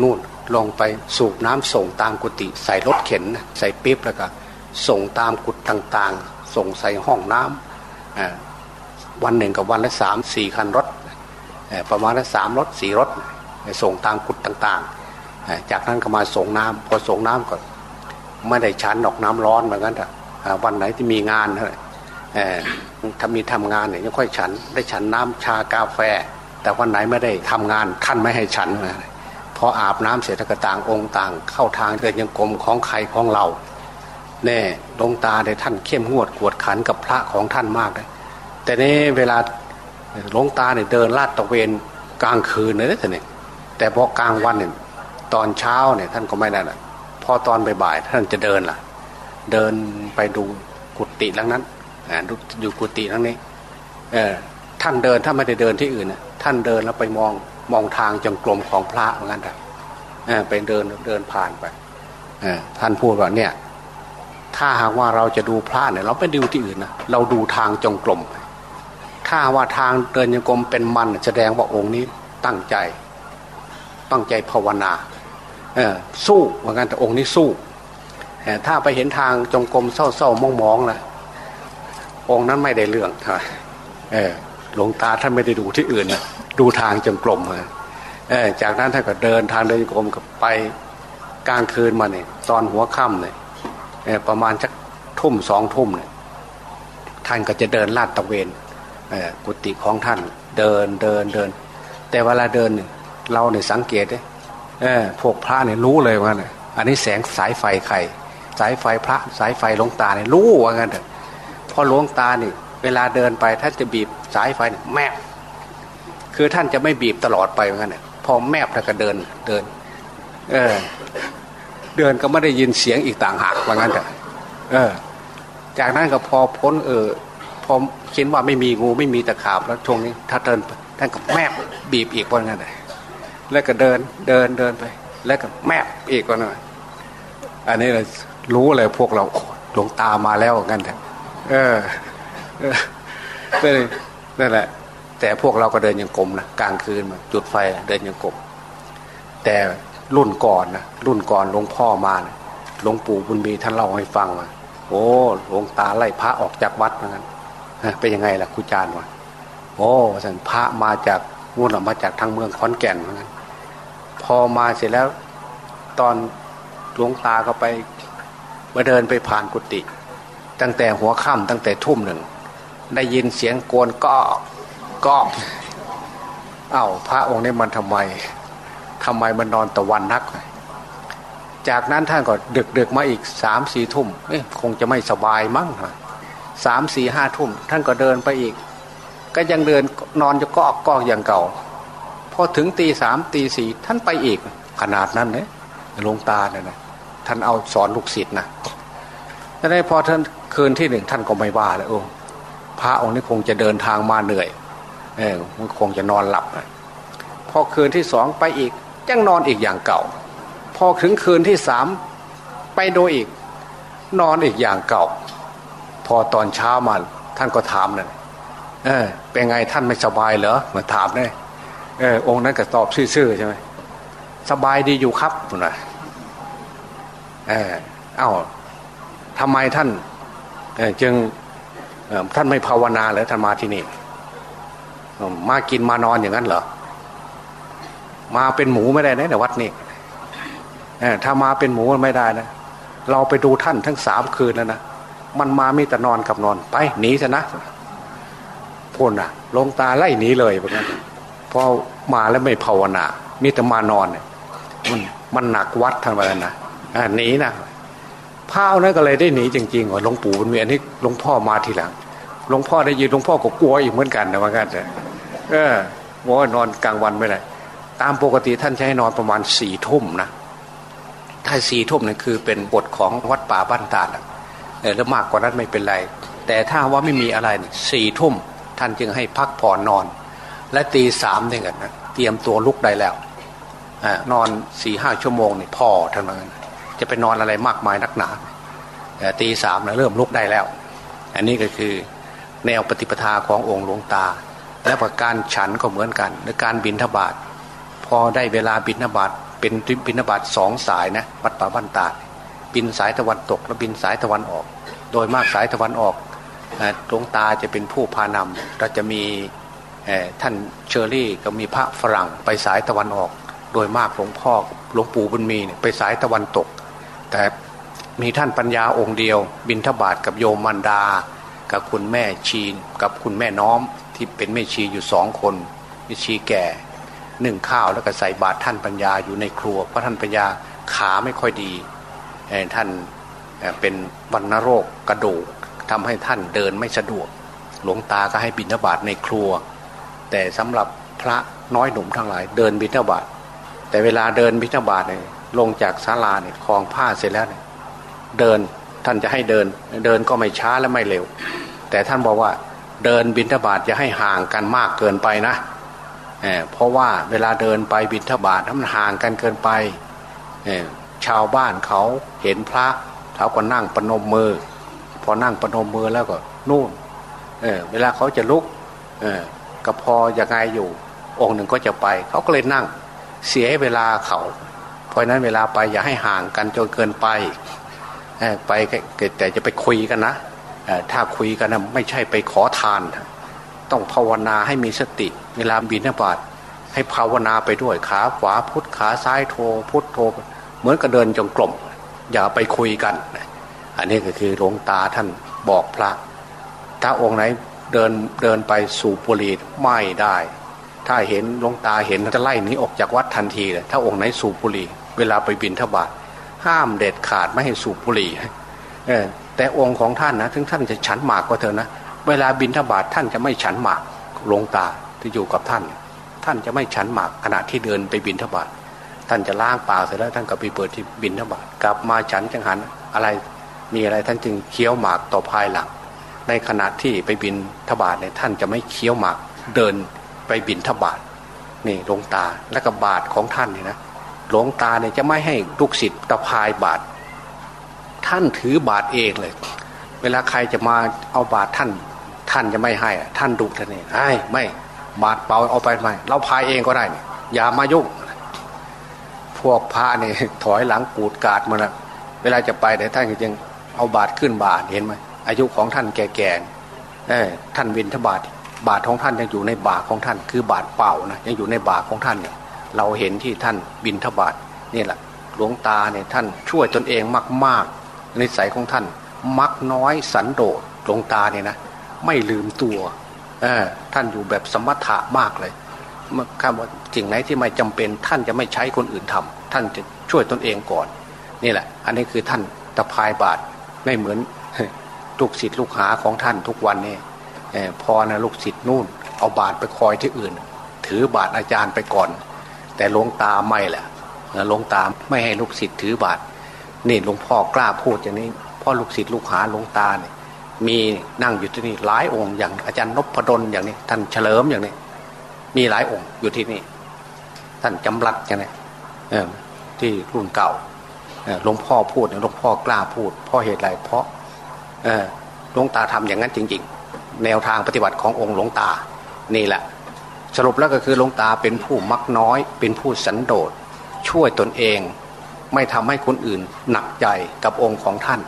นู่นลงไปสูบน้ำส่งตามกุฏิใส่รถเข็นใส่ปิ๊บแล้วก็ส่งตามกุฏต่างๆ ส่งใส่ห้องน้ำวันหนึ่งกับวันละสามสี่คันรถประมาณละสามรถสี่รถส่งตามกุฏต่างๆ จากนั้นก็มาส่งน้ำพอส่งน้ำก็ไม่ได้ชั้นออกน้ำร้อนเหมือนกันแต่วันไหนที่มีงานถ้ามีทำงานเนี่ยยังค่อยฉันได้ฉันน้ำชากาแฟ แต่วันไหนไม่ได้ทำงานท่านไม่ให้ฉัน พออาบน้ำเสร็จก็ต่างองค์ต่าง เข้าทางเดินยังกรมของใครของเราแน่ดวงตาในท่านเข้มงวดกวดขันกับพระของท่านมากเลยแต่นี้เวลาหลวงตาเนี่ยเดินลาดตะเวนกลางคืนเลยนะท่านเนี่ยแต่พอกลางวันเนี่ยตอนเช้าเนี่ยท่านก็ไม่ได้ละพอตอนบ่ายๆท่านจะเดินล่ะ เดินไปดูกุฏิหลังนั้นอยู่กุฏิหลังนี้ เออท่านเดินถ้าไม่ได้เดินที่อื่นนะท่านเดินแล้วไปมอง มองทางจงกรมของพระเหมือนกันแต่ไปเดินเดินผ่านไปท่านพูดว่าเนี่ยถ้าหากว่าเราจะดูพระเนี่ยเราไม่ดูที่อื่นนะเราดูทางจงกรมถ้าว่าทางเดินจงกรมเป็นมันแสดงว่าองค์นี้ตั้งใจ ตั้งใจภาวนาสู้เหมือนกันแต่องค์นี้สู้ถ้าไปเห็นทางจงกรมเศร้าๆมองๆนะองค์นั้นไม่ได้เรื่องเออหลวงตาท่านไม่ได้ดูที่อื่นนะ ดูทางจงกรมเลยจากนั้นท่านก็เดินทางเดินจงกรมกับไปกลางคืนมาเนี่ยตอนหัวค่ำเนี่ยประมาณสักทุ่มสองทุ่มเนี่ยท่านก็จะเดินลาดตะเวนกุฏิของท่านเดินเดินเดิน แต่เวลาเดินเราเนี่ยสังเกตเลยพวกพระเนี่ยรู้เลยว่าเนี่ยอันนี้แสงสายไฟใครสายไฟพระสายไฟหลวงตาเนี่ยรู้ว่างั้นเถอะพอหลวงตาเนี่ยเวลาเดินไปท่านจะบีบสายไฟแมบ คือท่านจะไม่บีบตลอดไปว่างั้นเนี่ยพอแมบแล้วก็เดินเดิน เออ เดินก็ไม่ได้ยินเสียงอีกต่างหากว่างั้นแต่เออ จากนั้นก็พอพ้น เออพอคิดว่าไม่มีงูไม่มีตะขาบแล้วช่วงนี้ ถ้าเดินท่านก็แมบบีบอีกว่างั้นเลยแล้วก็เดินเดินเดินไป แล้วก็แมบอีกว่าน่อยอันนี้เรารู้เลยพวกเราหลวงตามาแล้วงั้นแต่เออนั่นแหละ แต่พวกเราก็เดินยังกลมนะกลางคืนมาจุดไฟเดินยังกลมแต่รุ่นก่อนนะรุ่นก่อนหลวงพ่อมานะหลวงปู่บุญมีท่านเล่าให้ฟังว่าโอ้หลวงตาไล่พระออกจากวัดเหมือนกันเป็นยังไงล่ะครูจารย์วะโอ้สันพระมาจากนู่นมาจากทางเมืองขอนแก่นเหมือนกันพอมาเสร็จแล้วตอนหลวงตาก็ไปมาเดินไปผ่านกุฏิตั้งแต่หัวค่ำตั้งแต่ทุ่มหนึ่ง ได้ยินเสียงโกนก็ ก็เอ้าพระองค์นี้มันทำไมทำไมมันนอนตะวันนัก จากนั้นท่านก็ดึกดึกมาอีกสามสี่ทุ่มคงจะไม่สบายมั้งสามสี่ห้าทุ่ม ท่านก็เดินไปอีก ก็ยังเดินนอนจะกอกกอกอย่างเก่า พอถึงตีสามตีสี่ท่านไปอีก ขนาดนั้นเนี่ยลงตาเนี่ยนะท่านเอาสอนลูกศิษย์นะแล้พอท่านคืนที่หนึ่งท่านก็ไม่ว่าเลยโอ้พระองค์นี้คงจะเดินทางมาเหนื่อย เออมันคงจะนอนหลับพอคืนที่สองไปอีกยังนอนอีกอย่างเก่า พอถึงคืนที่สามไปโดยอีก นอนอีกอย่างเก่า พอตอนเช้ามาท่านก็ถามเลยเออ เป็นไงท่านไม่สบายเหรอมาถามเลยเออองค์นั้นก็ตอบซื่อๆใช่ไหมสบายดีอยู่ครับนะเออเอ้าทำไมท่านจึงท่านไม่ภาวนาเลยท่านมาที่นี่ มากินมานอนอย่างนั้นเหรอมาเป็นหมูไม่ได้นะในวัดนี่ถ้ามาเป็นหมูมันไม่ได้นะเราไปดูท่านทั้งสามคืนแล้วนะมันมาไมีแต่นอนกับนอนไปหนีซะนะพ่นอะ ลงตาไล่หนีเลยเพราะงั้นพอมาแล้วไม่ภาวนามีแต่มานอนเนี่ยมันมันหนักวัดทางวันนะหนีนะพาวนั้นก็เลยได้หนีจริงๆว่าหลวงปู่มันมีอันนี้หลวงพ่อมาทีหลังหลวงพ่อได้ยินหลวงพ่อก็กลัวอีกเหมือนกันนะว่ากัน เออว่านอนกลางวันไม่ได้ตามปกติท่านใช้นอนประมาณสี่ทุ่มนะถ้าสี่ทุ่มนี่คือเป็นบทของวัดป่าบ้านตาลเออแล้วมากกว่านั้นไม่เป็นไร แต่ถ้าว่าไม่มีอะไรสี่ทุ่มท่านจึงให้พักผ่อนนอน และตีสามเนี่ยกันนะเตรียมตัวลุกได้แล้วนอนสี่ห้าชั่วโมงนี่พอทั้งนั้นจะไปนอนอะไรมากมายนักหนาตีสามนะเริ่มลุกได้แล้ว อันนี้ก็คือแนวปฏิปทาขององค์หลวงตา และประการฉันก็เหมือนกันในการบินทบาทพอได้เวลาบินทบาทเป็นบินทบาทสองสายนะวัดป่าบ้านตาบินสายตะวันตกและบินสายตะวันออก โดยมากสายตะวันออกหลวงตาจะเป็นผู้พานำเราจะมีท่านเชอรี่ก็มีพระฝรั่งไปสายตะวันออก โดยมากหลวงพ่อหลวงปู่บุญมีไปสายตะวันตก แต่มีท่านปัญญาองค์เดียว บินทบาทกับโยมมันดา กับคุณแม่ชีน กับคุณแม่น้อม ที่เป็นแม่ชีอยู่สองคนแม่ชีแก่หนึ่งข้าวแล้วก็ใส่บาตรท่านปัญญาอยู่ในครัว เพราะท่านปัญญาขาไม่ค่อยดีท่านเป็นวันโรคกระดูกทำให้ท่านเดินไม่สะดวก หลวงตาก็ให้บิณฑบาตในครัว แต่สำหรับพระน้อยหนุ่มทั้งหลาย เดินบิณฑบาตแต่เวลาเดินบิณฑบาตเนี่ยลงจากศาลาเนี่ยคลองผ้าเสร็จแล้วเนี่ยเดินท่านจะให้เดินเดินก็ไม่ช้าและไม่เร็ว แต่ท่านบอกว่า เดินบิณฑบาตจะให้ห่างกันมากเกินไปนะเเพราะว่าเวลาเดินไปบิณฑบาตถ้ามันห่างกันเกินไป ชาวบ้านเขาเห็นพระเขาก็นั่งปนมมือ พอนั่งปนมมือแล้วก็นู่นเเวลาเขาจะลุกก็พอยังไงอยู่ องค์หนึ่งก็จะไป เขาก็เลยนั่งเสียเวลาเขา เพราะนั้นเวลาไปอย่าให้ห่างกันจนเกินไปไปแต่จะไปคุยกันนะ ถ้าคุยกันนะไม่ใช่ไปขอทาน ต้องภาวนาให้มีสติ เวลาบินบาตให้ภาวนาไปด้วยขาขวาพุทขาซ้ายโทพุทโทเหมือนกับเดินจงกรมอย่าไปคุยกัน อันนี้ก็คือหลวงตาท่านบอกพระ ถ้าองค์ไหนเดินเดินไปสู่ปุรีไม่ได้ ถ้าเห็นหลวงตาเห็นจะไล่นี้ออกจากวัดทันทีเลยถ้าองค์ไหนสูบบุรีเวลาไปบินทบาทห้ามเด็ดขาดไม่ให้สูบบุรี่ แต่องค์ของท่านนะถึงท่านจะฉันหมากก็เถอะนะเวลาบินทบาทท่านจะไม่ฉันหมากลงตาที่อยู่กับท่าน ท่านจะไม่ฉันหมากขณะที่เดินไปบินทบาทท่านจะล้างปากเสร็จแล้วท่านก็ไปเปิดที่บินทบาทกลับมาฉันจังหันอะไรมีอะไรท่านจึงเคี้ยวหมากต่อภายหลังในขณะที่ไปบินทบาทเนี่ยท่านจะไม่เคี้ยวหมากเดินไปบินทบาทนี่หลวงตาและก็บาทของท่านนี่นะหลวงตาเนี่ยจะไม่ให้ลูกศิษย์ตะพายบาท ท่านถือบาทเองเลย เวลาใครจะมาเอาบาทท่าน ท่านจะไม่ให้ ท่านดุท่านเองไอ้ไม่บาทเปล่าเอาไปไหมเราพายเองก็ได้อย่ามายุ่งพวกพระเนี่ยถอยหลังปูดกาดมาล้วเวลาจะไปแต่ท่านก็ยังเอาบาทขึ้นบาทเห็นไหมอายุของท่านแก่ๆท่านวินทบาทบาทของท่านยังอยู่ในบาทของท่าน คือบาทเปล่านะยังอยู่ในบาทของท่านเนี่ยเราเห็นที่ท่านบินทบาทนี่แหละหลวงตาเนี่ยท่านช่วยตนเองมากๆ นิสายของท่าน มักน้อยสันโดษหลวงตาเนี่ยนะไม่ลืมตัวท่านอยู่แบบสมถะมากเลยคำว่าสิ่งไหนที่ไม่จำเป็น ท่านจะไม่ใช้คนอื่นทำท่านจะช่วยตนเองก่อน นี่แหละ อันนี้คือท่านตะพายบาทไม่เหมือนลูกศิษย์ลูกหาของท่านทุกวันนี่พอนะลูกศิษย์นู่น เอาบาทไปคอยที่อื่น ถือบาทอาจารย์ไปก่อน แต่หลวงตาไม่แหละหลวงตาไม่ให้ลูกศิษย์ถือบาท นี่หลวงพ่อกล้าพูดอย่างนี้พ่อลูกศิษย์ลูกหาหลวงตาเนี่ยมีนั่งอยู่ที่นี่หลายองค์อย่างอาจารย์นพดลอย่างนี้ ท่านเฉลิมอย่างนี้ มีหลายองค์อยู่ที่นี่ ท่านจำรัดกันเลยที่รุ่นเก่าหลวงพ่อพูดหลวงพ่อกล้าพูด เพราะเหตุไรเพราะหลวงตาทำอย่างนั้นจริง ๆ แนวทางปฏิบัติขององค์หลวงตานี่แหละ สรุปแล้วก็คือหลวงตาเป็นผู้มักน้อย เป็นผู้สันโดษช่วยตนเอง ไม่ทำให้คนอื่นหนักใจกับองค์ของท่าน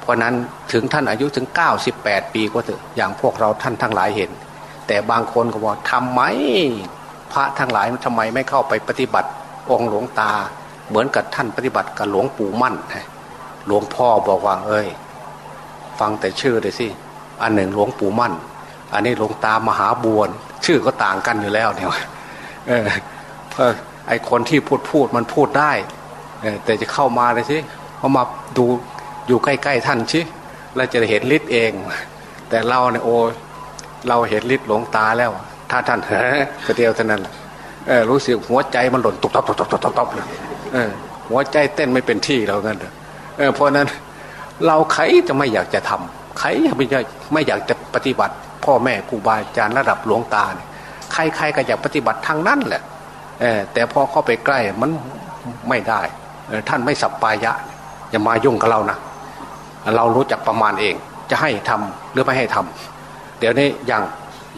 เพราะนั้นถึงท่านอายุถึง 98 ปีก็เถอะอย่างพวกเราท่านทั้งหลายเห็น แต่บางคนก็บอกทำไมพระทั้งหลายทำไมไม่เข้าไปปฏิบัติองค์หลวงตา เหมือนกับท่านปฏิบัติกับหลวงปู่มั่นหลวงพ่อบอกว่าเอ้ย ฟังแต่ชื่อเลยสิอันหนึ่งหลวงปู่มั่น อันนี้หลวงตามหาบวนชื่อก็ต่างกันอยู่แล้วเนี่ยเออไอคนที่พูดพูดมันพูดได้ แต่จะเข้ามาเลยสิเขามาดูอยู่ใกล้ๆท่านชิเราจะเห็นฤทธิ์เอง แต่เราเนี่ยโอ้เราเห็นฤทธิ์หลวงตาแล้ว ถ้าท่านเฮ้ก็เดียวเท่านั้นเออรู้สึกหัวใจมันหล่นตุบตับตุบตับตุบตับเลยเออหัวใจเต้นไม่เป็นที่เราเงี้ยเออเพราะนั้น เราใครจะไม่อยากจะทำใครไม่ไม่อยากจะปฏิบัติ พ่อแม่ครูบาอาจารย์ระดับหลวงตาเนี่ยใครๆก็อยากปฏิบัติทางนั้นแหละเออแต่พอเข้าไปใกล้มันไม่ได้ ท่านไม่สับปายะอย่ามายุ่งกับเรานะเรารู้จักประมาณเอง จะให้ทำหรือไม่ให้ทำเดี๋ยวนี้ยัง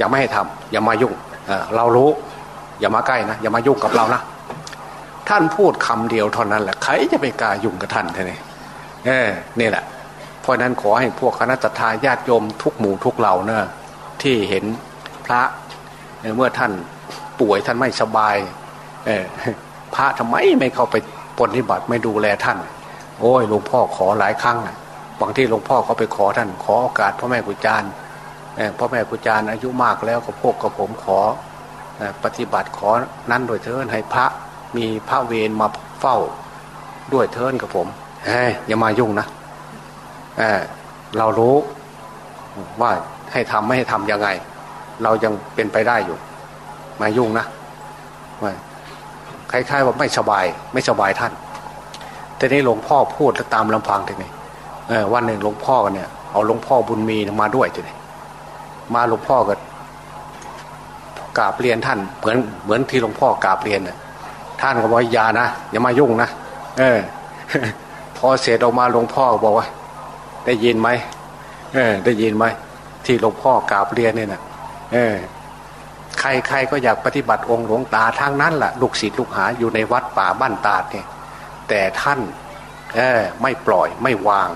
ยังไม่ให้ทำอย่ามายุ่งเเรารู้อย่ามาใกล้นะอย่ามายุ่งกับเรานะท่านพูดคำเดียวเท่านั้นแหละใครจะไปกล้ายุ่งกับท่านท่านี่เออนี่แหละเพราะนั้นขอให้พวกคณะทาญาติโยมทุกหมู่ทุกเหล่าเนะที่เห็นพระเมื่อท่านป่วยท่านไม่สบาย เออพระทำไมไม่เข้าไป ปฏิบัติไม่ดูแลท่าน โอ้ยหลวงพ่อขอหลายครั้งบางที่หลวงพ่อเขาไปขอท่าน ขอโอกาสพ่อแม่กุจารย์พ่อแม่กุจารย์อายุมากแล้วก็พวกกับผมขอปฏิบัติขอนั้นโดยเทินให้พระมีพระเวรมาเฝ้าด้วยเทินกับผมเฮ้ยอย่ามายุ่งนะเเรารู้ว่าให้ทำไม่ให้ทำยังไง เรายังเป็นไปได้อยู่ มายุ่งนะ คล้ายๆว่าไม่สบาย ไม่สบายท่าน แต่นี้หลวงพ่อพูดแล้วตามลำพังทีนี้วันหนึ่งหลวงพ่อเนี่ยเอาหลวงพ่อบุญมีมาด้วยทีนี้มาหลวงพ่อก็กราบเรียนท่านเหมือนเหมือนที่หลวงพ่อกราบเรียนน่ะท่านก็บอกอย่านะอย่ามายุ่งนะเออ พอเสร็จออกมาหลวงพ่อบอกว่า ได้ยินไหมเออ ได้ยินไหมที่หลวงพ่อกราบเรียนเนี่ยนะเออ ใครๆก็อยากปฏิบัติองค์หลวงตาทางนั้นแหละลูกศิษย์ลูกหาอยู่ในวัดป่าบ้านตาดเนี่ยแต่ท่านเออไม่ปล่อยไม่วาง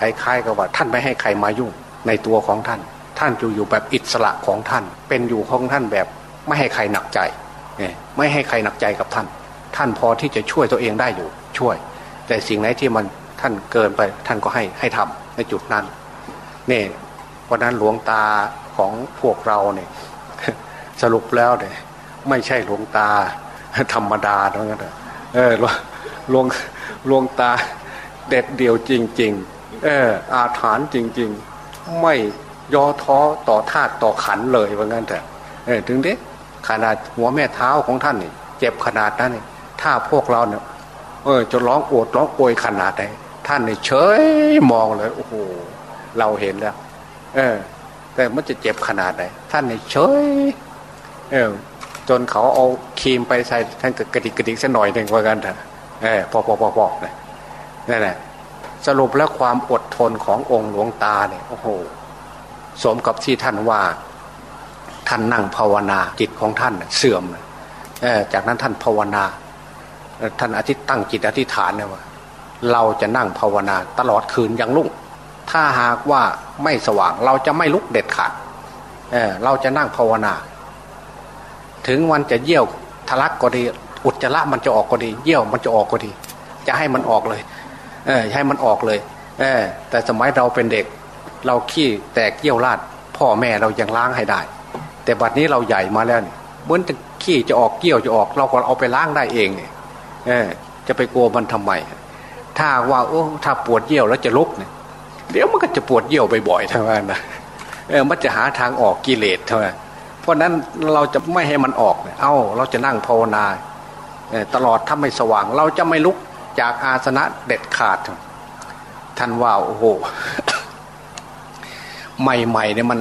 คล้ายๆกับว่าท่านไม่ให้ใครมายุ่งในตัวของท่าน ท่านอยู่อยู่แบบอิสระของท่าน เป็นอยู่ของท่านแบบไม่ให้ใครหนักใจไม่ให้ใครหนักใจกับท่าน ท่านพอที่จะช่วยตัวเองได้อยู่ช่วย แต่สิ่งไหนที่มันท่านเกินไปท่านก็ให้ให้ทำในจุดนั้นนี่วันนั้นหลวงตาของพวกเราเนี่ย สรุปแล้วเนี่ยไม่ใช่หลวงตาธรรมดาเท่านั้นเออหลวงหลวงตาเด็ดเดี่ยวจริง ๆ เอออาถานจริง ๆ ไม่ย่อท้อต่อธาตุต่อขันเลยว่างั้นแต่เออถึงเด็กขนาดหัวแม่เท้าของท่านนี่เจ็บขนาดนั้นนี่ถ้าพวกเราเนี่ยเออจะร้องโอดร้องโอยขนาดไหนท่านเนี่เฉยมองเลย โอ้โหเราเห็นแล้ว เออ แต่มันจะเจ็บขนาดไหนท่านเนี่เฉย เออจนเขาเอาครีมไปใส่ท่านกระดิกกระดิกสักหน่อยหนึ่งว่ากันเถอะเออพอพอพอพอเนี่ยนั่นแหละสรุปแล้วความอดทนขององค์หลวงตาเนี่ยโอ้โหสมกับที่ท่านว่า ท่านนั่งภาวนาจิตของท่านเสื่อมเออจากนั้นท่านภาวนา ท่านอธิตั้งจิตอธิษฐานเนี่ยว่า เราจะนั่งภาวนาตลอดคืนยังลุ่งถ้าหากว่าไม่สว่างเราจะไม่ลุกเด็ดขาดเออเราจะนั่งภาวนา ถึงวันจะเยี่ยวทะลักก็ดี อุจจาระมันจะออกก็ดี เยี่ยวมันจะออกก็ดี จะให้มันออกเลย เออให้มันออกเลย เออ แต่สมัยเราเป็นเด็ก เราขี้แตกเยี่ยวลาดพ่อแม่เรายังล้างให้ได้ แต่บัดนี้เราใหญ่มาแล้วเนี่ยเหมือนจะขี้จะออกเยี่ยวจะออก เราก็เอาไปล้างได้เองเนี่ยเออ จะไปกลัวมันทำไมถ้าว่าโอ้ถ้าปวดเยี่ยวแล้วจะลุกเนี่ยเดี๋ยวมันก็จะปวดเยี่ยวบ่อยๆทั้งนั้นนะเออมันจะหาทางออกกิเลสเท่านั้น เพราะนั้นเราจะไม่ให้มันออกเอา้าเราจะนั่งภาวนาตลอดถ้าไม่สว่าง เราจะไม่ลุกจากอาสนะเด็ดขาด ท่านว่าโอ้โหใหม่ๆเนี่ยมัน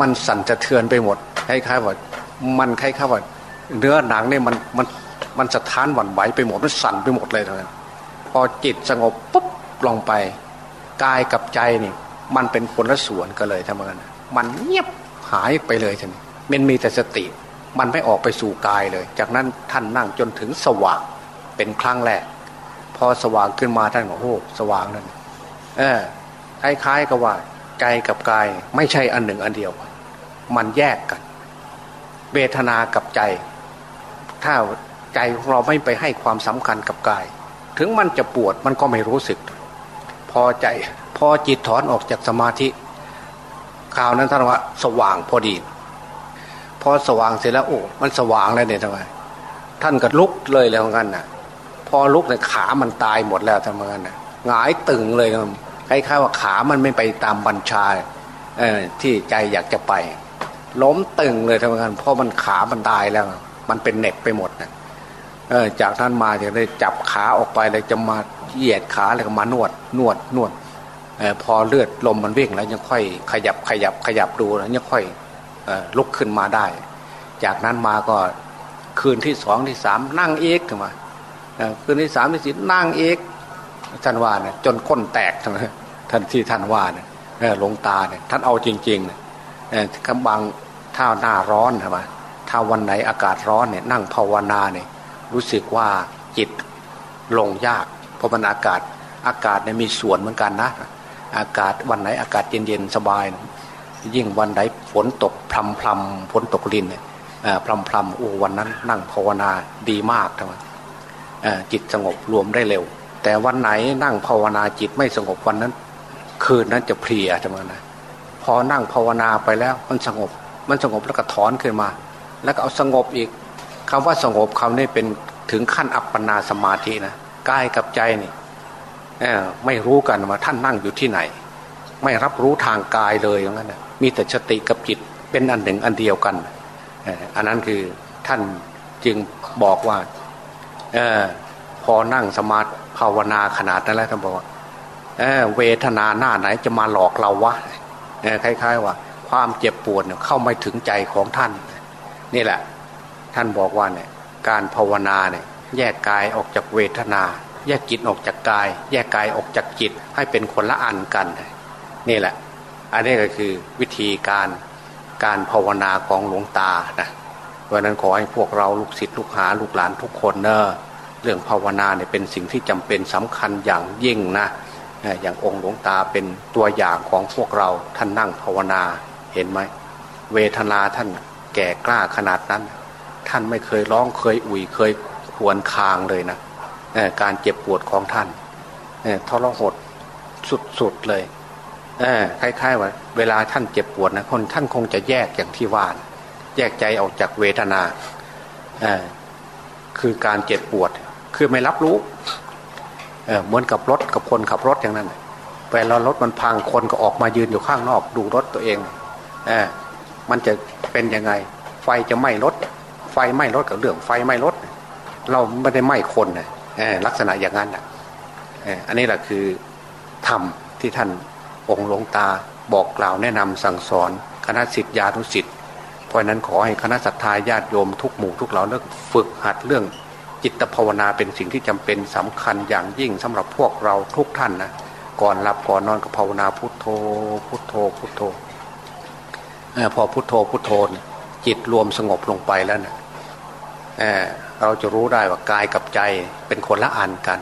มันสั่นจะเทือนไปหมดคล้ายๆว่ามันคล้ายๆว่าเนื้อหนังเนี่ยมันมันมันสะท้านหวั่นไหวไปหมดมันสั่นไปหมดเลยเลยพอจิตสงบปุ๊บลงไปกายกับใจนี่ มันเป็นคนละส่วนกันเลยทำไมกันมันเงียบหายไปเลยท่านี้ มันมีแต่สติ มันไม่ออกไปสู่กายเลย จากนั้นท่านนั่งจนถึงสว่างเป็นครั้งแรก พอสว่างขึ้นมาท่านบอกโอ้สว่างนั่นเออคล้ายๆกับว่าใจกับกายไม่ใช่อันหนึ่งอันเดียว มันแยกกัน เวทนากับใจ ถ้าใจของเราไม่ไปให้ความสำคัญกับกาย ถึงมันจะปวดมันก็ไม่รู้สึก พอใจพอจิตถอนออกจากสมาธิข่าวนั้นท่านว่าสว่างพอดี พอสว่างเสร็จแล้วโอ้มันสว่างแล้วเนี่ยทำไมท่านก็ลุกเลยแล้วงั้นน่ะ พอลุกเนี่ยขามันตายหมดแล้วทำไมงั้นน่ะหงายตึงเลยคล้ายๆว่าขามันไม่ไปตามบัญชาที่ใจอยากจะไป ล้มตึงเลยทำไมงั้นเพราะมันขามันตายแล้ว มันเป็นเน็บไปหมดนะจากนั้นมาจะได้จับขาออกไปเลยจะมาเหยียดขาแล้วก็มานวดนวดนวดพอเลือดลมมันวิ่งแล้วยังค่อยขยับขยับขยับดูแล้วยังค่อย ลุกขึ้นมาได้ จากนั้นมาก็คืนที่สองที่สามนั่งเอกขึ้นมาคืนที่สามที่สี่นั่งเอกท่านว่าเนี่ยจนก้นแตกท่านที่ท่านว่าเนี่ยหลงตาเนี่ยท่านเอาจริงๆเนี่ยกำบังถ้าหน้าร้อนใช่ไหมถ้าวันไหนอากาศร้อนเนี่ยนั่งภาวนาเนี่ยรู้สึกว่าจิตลงยาก เพราะมันอากาศอากาศเนี่ยมีส่วนเหมือนกันนะ อากาศวันไหนอากาศเย็นๆสบาย ยิ่งวันไหนฝนตกพรำพรำฝนตกลินเนี่ยพรำพรำโอ้วันนั้นนั่งภาวนาดีมากทำไมจิตสงบรวมได้เร็ว แต่วันไหนนั่งภาวนาจิตไม่สงบวันนั้น คืนนั้นจะเพลียทำไมนะพอนั่งภาวนาไปแล้วมันสงบ มันสงบแล้วก็ถอนขึ้นมา แล้วก็เอาสงบอีกคำว่าสงบคำนี้เป็นถึงขั้นอัปปนาสมาธินะกายกับใจนี่ไม่รู้กันว่าท่านนั่งอยู่ที่ไหน ไม่รับรู้ทางกายเลยอย่างนั้นมีแต่สติกับจิตเป็นอันหนึ่งอันเดียวกัน อันนั้นคือท่านจึงบอกว่าอพอนั่งสมาธิภาวนาขนาดนั้นแล้วท่านบอกว่าเเวทนาหน้าไหนจะมาหลอกเราวะคล้าย ๆ ว่า ความเจ็บปวดเข้าไม่ถึงใจของท่าน นี่แหละ ท่านบอกว่าเนี่ยการภาวนาเนี่ยแยกกายออกจากเวทนา แยกจิตออกจากกาย แยกกายออกจากจิตให้เป็นคนละอันกัน นี่แหละ อันนี้ก็คือวิธีการการภาวนาของหลวงตานะเพราะนั้นขอให้พวกเราลูกศิษย์ลูกหาลูกหลานทุกคนเนอะเรื่องภาวนาเนี่ยเป็นสิ่งที่จำเป็นสำคัญอย่างยิ่งนะอย่างองค์หลวงตาเป็นตัวอย่างของพวกเราท่านนั่งภาวนาเห็นไหมเวทนาท่านแก่กล้าขนาดนั้น ท่านไม่เคยร้องเคยอุ่ยเคยควนคางเลยนะการเจ็บปวดของท่านทรหดสุดๆเลย คล้ายๆว่า เวลาท่านเจ็บปวดนะคนท่านคงจะแยกอย่างที่ว่านแยกใจออกจากเวทนาคือการเจ็บปวด คือไม่รับรู้เหมือนกับรถกับคนขับรถอย่างนั้นเวลารถมันพังคนก็ออกมายืนอยู่ข้างนอก ดูรถตัวเองเอมันจะเป็นยังไง ไฟจะไหม้รถ ไฟไหม้รถกับเรื่องไฟไหม้รถ เราไม่ได้ไหม้คนนะลักษณะอย่างนั้นอะอันนี้แหละคือธรรมที่ท่าน องค์หลวงตาบอกกล่าวแนะนำสั่งสอน คณะสิทธิานุสิทธิ์เพราะนั้นขอให้คณะสัตยาญาติโยมทุกหมู่ทุกเหล่าเลิกฝึกหัดเรื่องจิตภาวนาเป็นสิ่งที่จำเป็นสำคัญอย่างยิ่งสำหรับพวกเราทุกท่านนะก่อนหลับก่อนนอนก็ภาวนาพุทโธพุทโธพุทโธพอพุทโธพุทโธจิตรวมสงบลงไปแล้วเนะเเราจะรู้ได้ว่ากายกับใจเป็นคนละอันกัน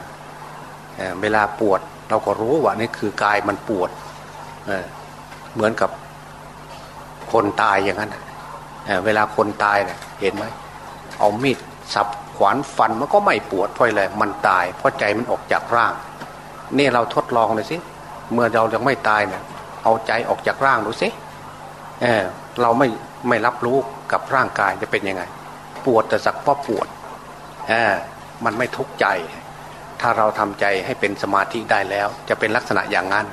เเวลาปวดเราก็รู้ว่านี่คือกายมันปวด เหมือนกับคนตายอย่างนั้นเเวลาคนตายเนี่ยเห็นไหมเอามีดสับขวานฟันมันก็ไม่ปวดเพราะอะไรมันตาย เพราะใจมันออกจากร่าง นี่เราทดลองเลยสิเมื่อเรายังไม่ตายเนี่ยเอาใจออกจากร่างดูสิเเราไม่ไม่รับรู้กับร่างกายจะเป็นยังไง ปวดแต่สักว่าปวดอมันไม่ทุกข์ใจ ถ้าเราทำใจให้เป็นสมาธิได้แล้ว จะเป็นลักษณะอย่างนั้น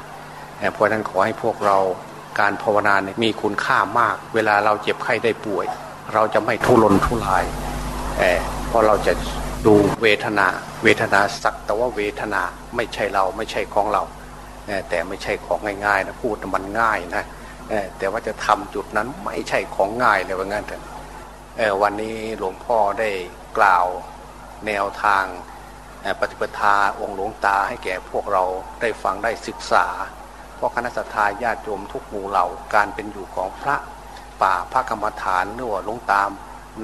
เพราะนั้นขอให้พวกเราการภาวนาเนี่ยมีคุณค่ามาก เวลาเราเจ็บไข้ได้ป่วย เราจะไม่ทุรนทุรายเพราะเราจะดูเวทนา เวทนาสักแต่ว่าเวทนาไม่ใช่เราไม่ใช่ของเรา แต่ไม่ใช่ของง่ายๆนะพูดมันง่ายนะแต่ว่าจะทำจุดนั้นไม่ใช่ของง่ายเลยว่างั้นเถอะวันนี้หลวงพ่อได้กล่าวแนวทางปฏิปทาองค์หลวงตาให้แก่พวกเราได้ฟังได้ศึกษา เพราะคณะสัตยาญาติโยมทุกหมู่เหล่าการเป็นอยู่ของพระป่าพระกรรมฐานหรือว่าลงตาม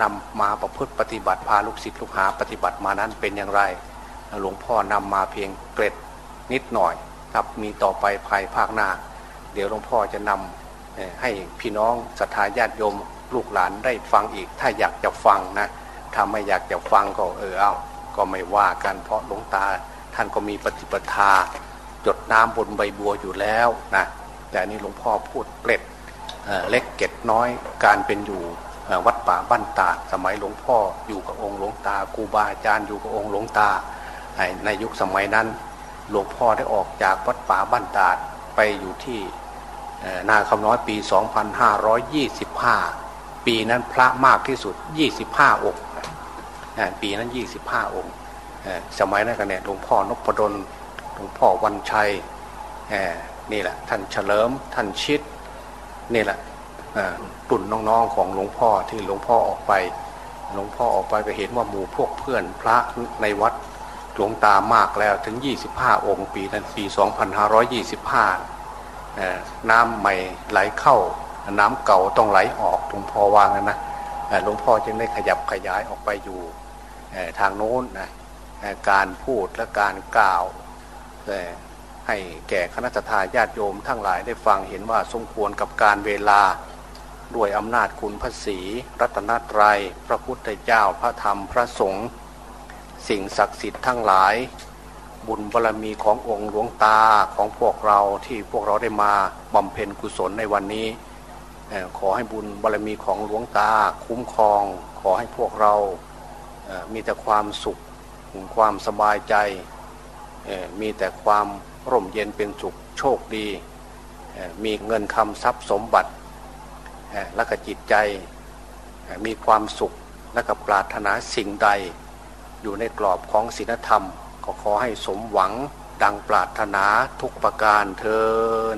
นำมาประพฤติปฏิบัติพาลูกศิษย์ลูกหาปฏิบัติมานั้นเป็นอย่างไร หลวงพ่อนำมาเพียงเกร็ดนิดหน่อยครับมีต่อไปภายภาคหน้า เดี๋ยวหลวงพ่อจะนำให้พี่น้องศรัทธาญาติโยมลูกหลานได้ฟังอีก ถ้าอยากจะฟังนะถ้าไม่อยากจะฟังก็เออเอาก็ไม่ว่ากันเพราะหลวงตาท่านก็มีปฏิปทา จดน้ำบนใบบัวอยู่แล้วนะแต่อันนี้หลวงพ่อพูดเกล็ดเล็กเกร็ดน้อยการเป็นอยู่วัดป่าบ้านตาดสมัยหลวงพ่ออยู่กับองค์หลวงตาครูบาอาจารย์อยู่กับองค์หลวงตา ในยุคสมัยนั้น หลวงพ่อได้ออกจากวัดป่าบ้านตาดไปอยู่ที่นาคำน้อยปี 2525 ปีนั้นพระมากที่สุด 25 องค์ ปีนั้น 25 องค์ สมัยนั้นกันเนี่ยหลวงพ่อนพดล ลวงพ่อวันชัยนี่แหละท่านเฉลิมท่านชิดนี่แหละเอ่อรุ่นน้องๆของหลวงพ่อที่หลวงพ่อออกไป หลวงพ่อออกไปก็เห็นว่าหมู่พวกเพื่อนพระในวัดหลวงตามากแล้วถึง 25 องค์ปีนั้นปี 2525เอ่อน้ำใหม่ไหลเข้า น้ำเก่าต้องไหลออกหลวงพ่อวางนะนะหลวงพ่อจึงได้ขยับขยายออกไปอยู่ทางโน้นนะการพูดและการกล่าว ให้แก่คณะทาญาติโยมทั้งหลายได้ฟังเห็นว่าสมควรกับการเวลา ด้วยอำนาจคุณพระศรีรัตนตรยัย พระพุทธเจ้าพระธรรมพระสงฆ์สิ่งศักดิ์สิทธิ์ทั้งหลาย บุญบารรมีขององค์หลวงตาของพวกเราที่พวกเราได้มาบำเพ็ญกุศลในวันนี้ ขอให้บุญบารรมีของหลวงตาคุ้มครอง ขอให้พวกเรามีแต่ความสุขความสบายใจ มีแต่ความร่มเย็นเป็นสุขโชคดี มีเงินคำทรัพย์สมบัติ และก็จิตใจมีความสุขและก็ปรารถนาสิ่งใด อยู่ในกรอบของศีลธรรม ก็ขอให้สมหวังดังปรารถนาทุกประการเทิน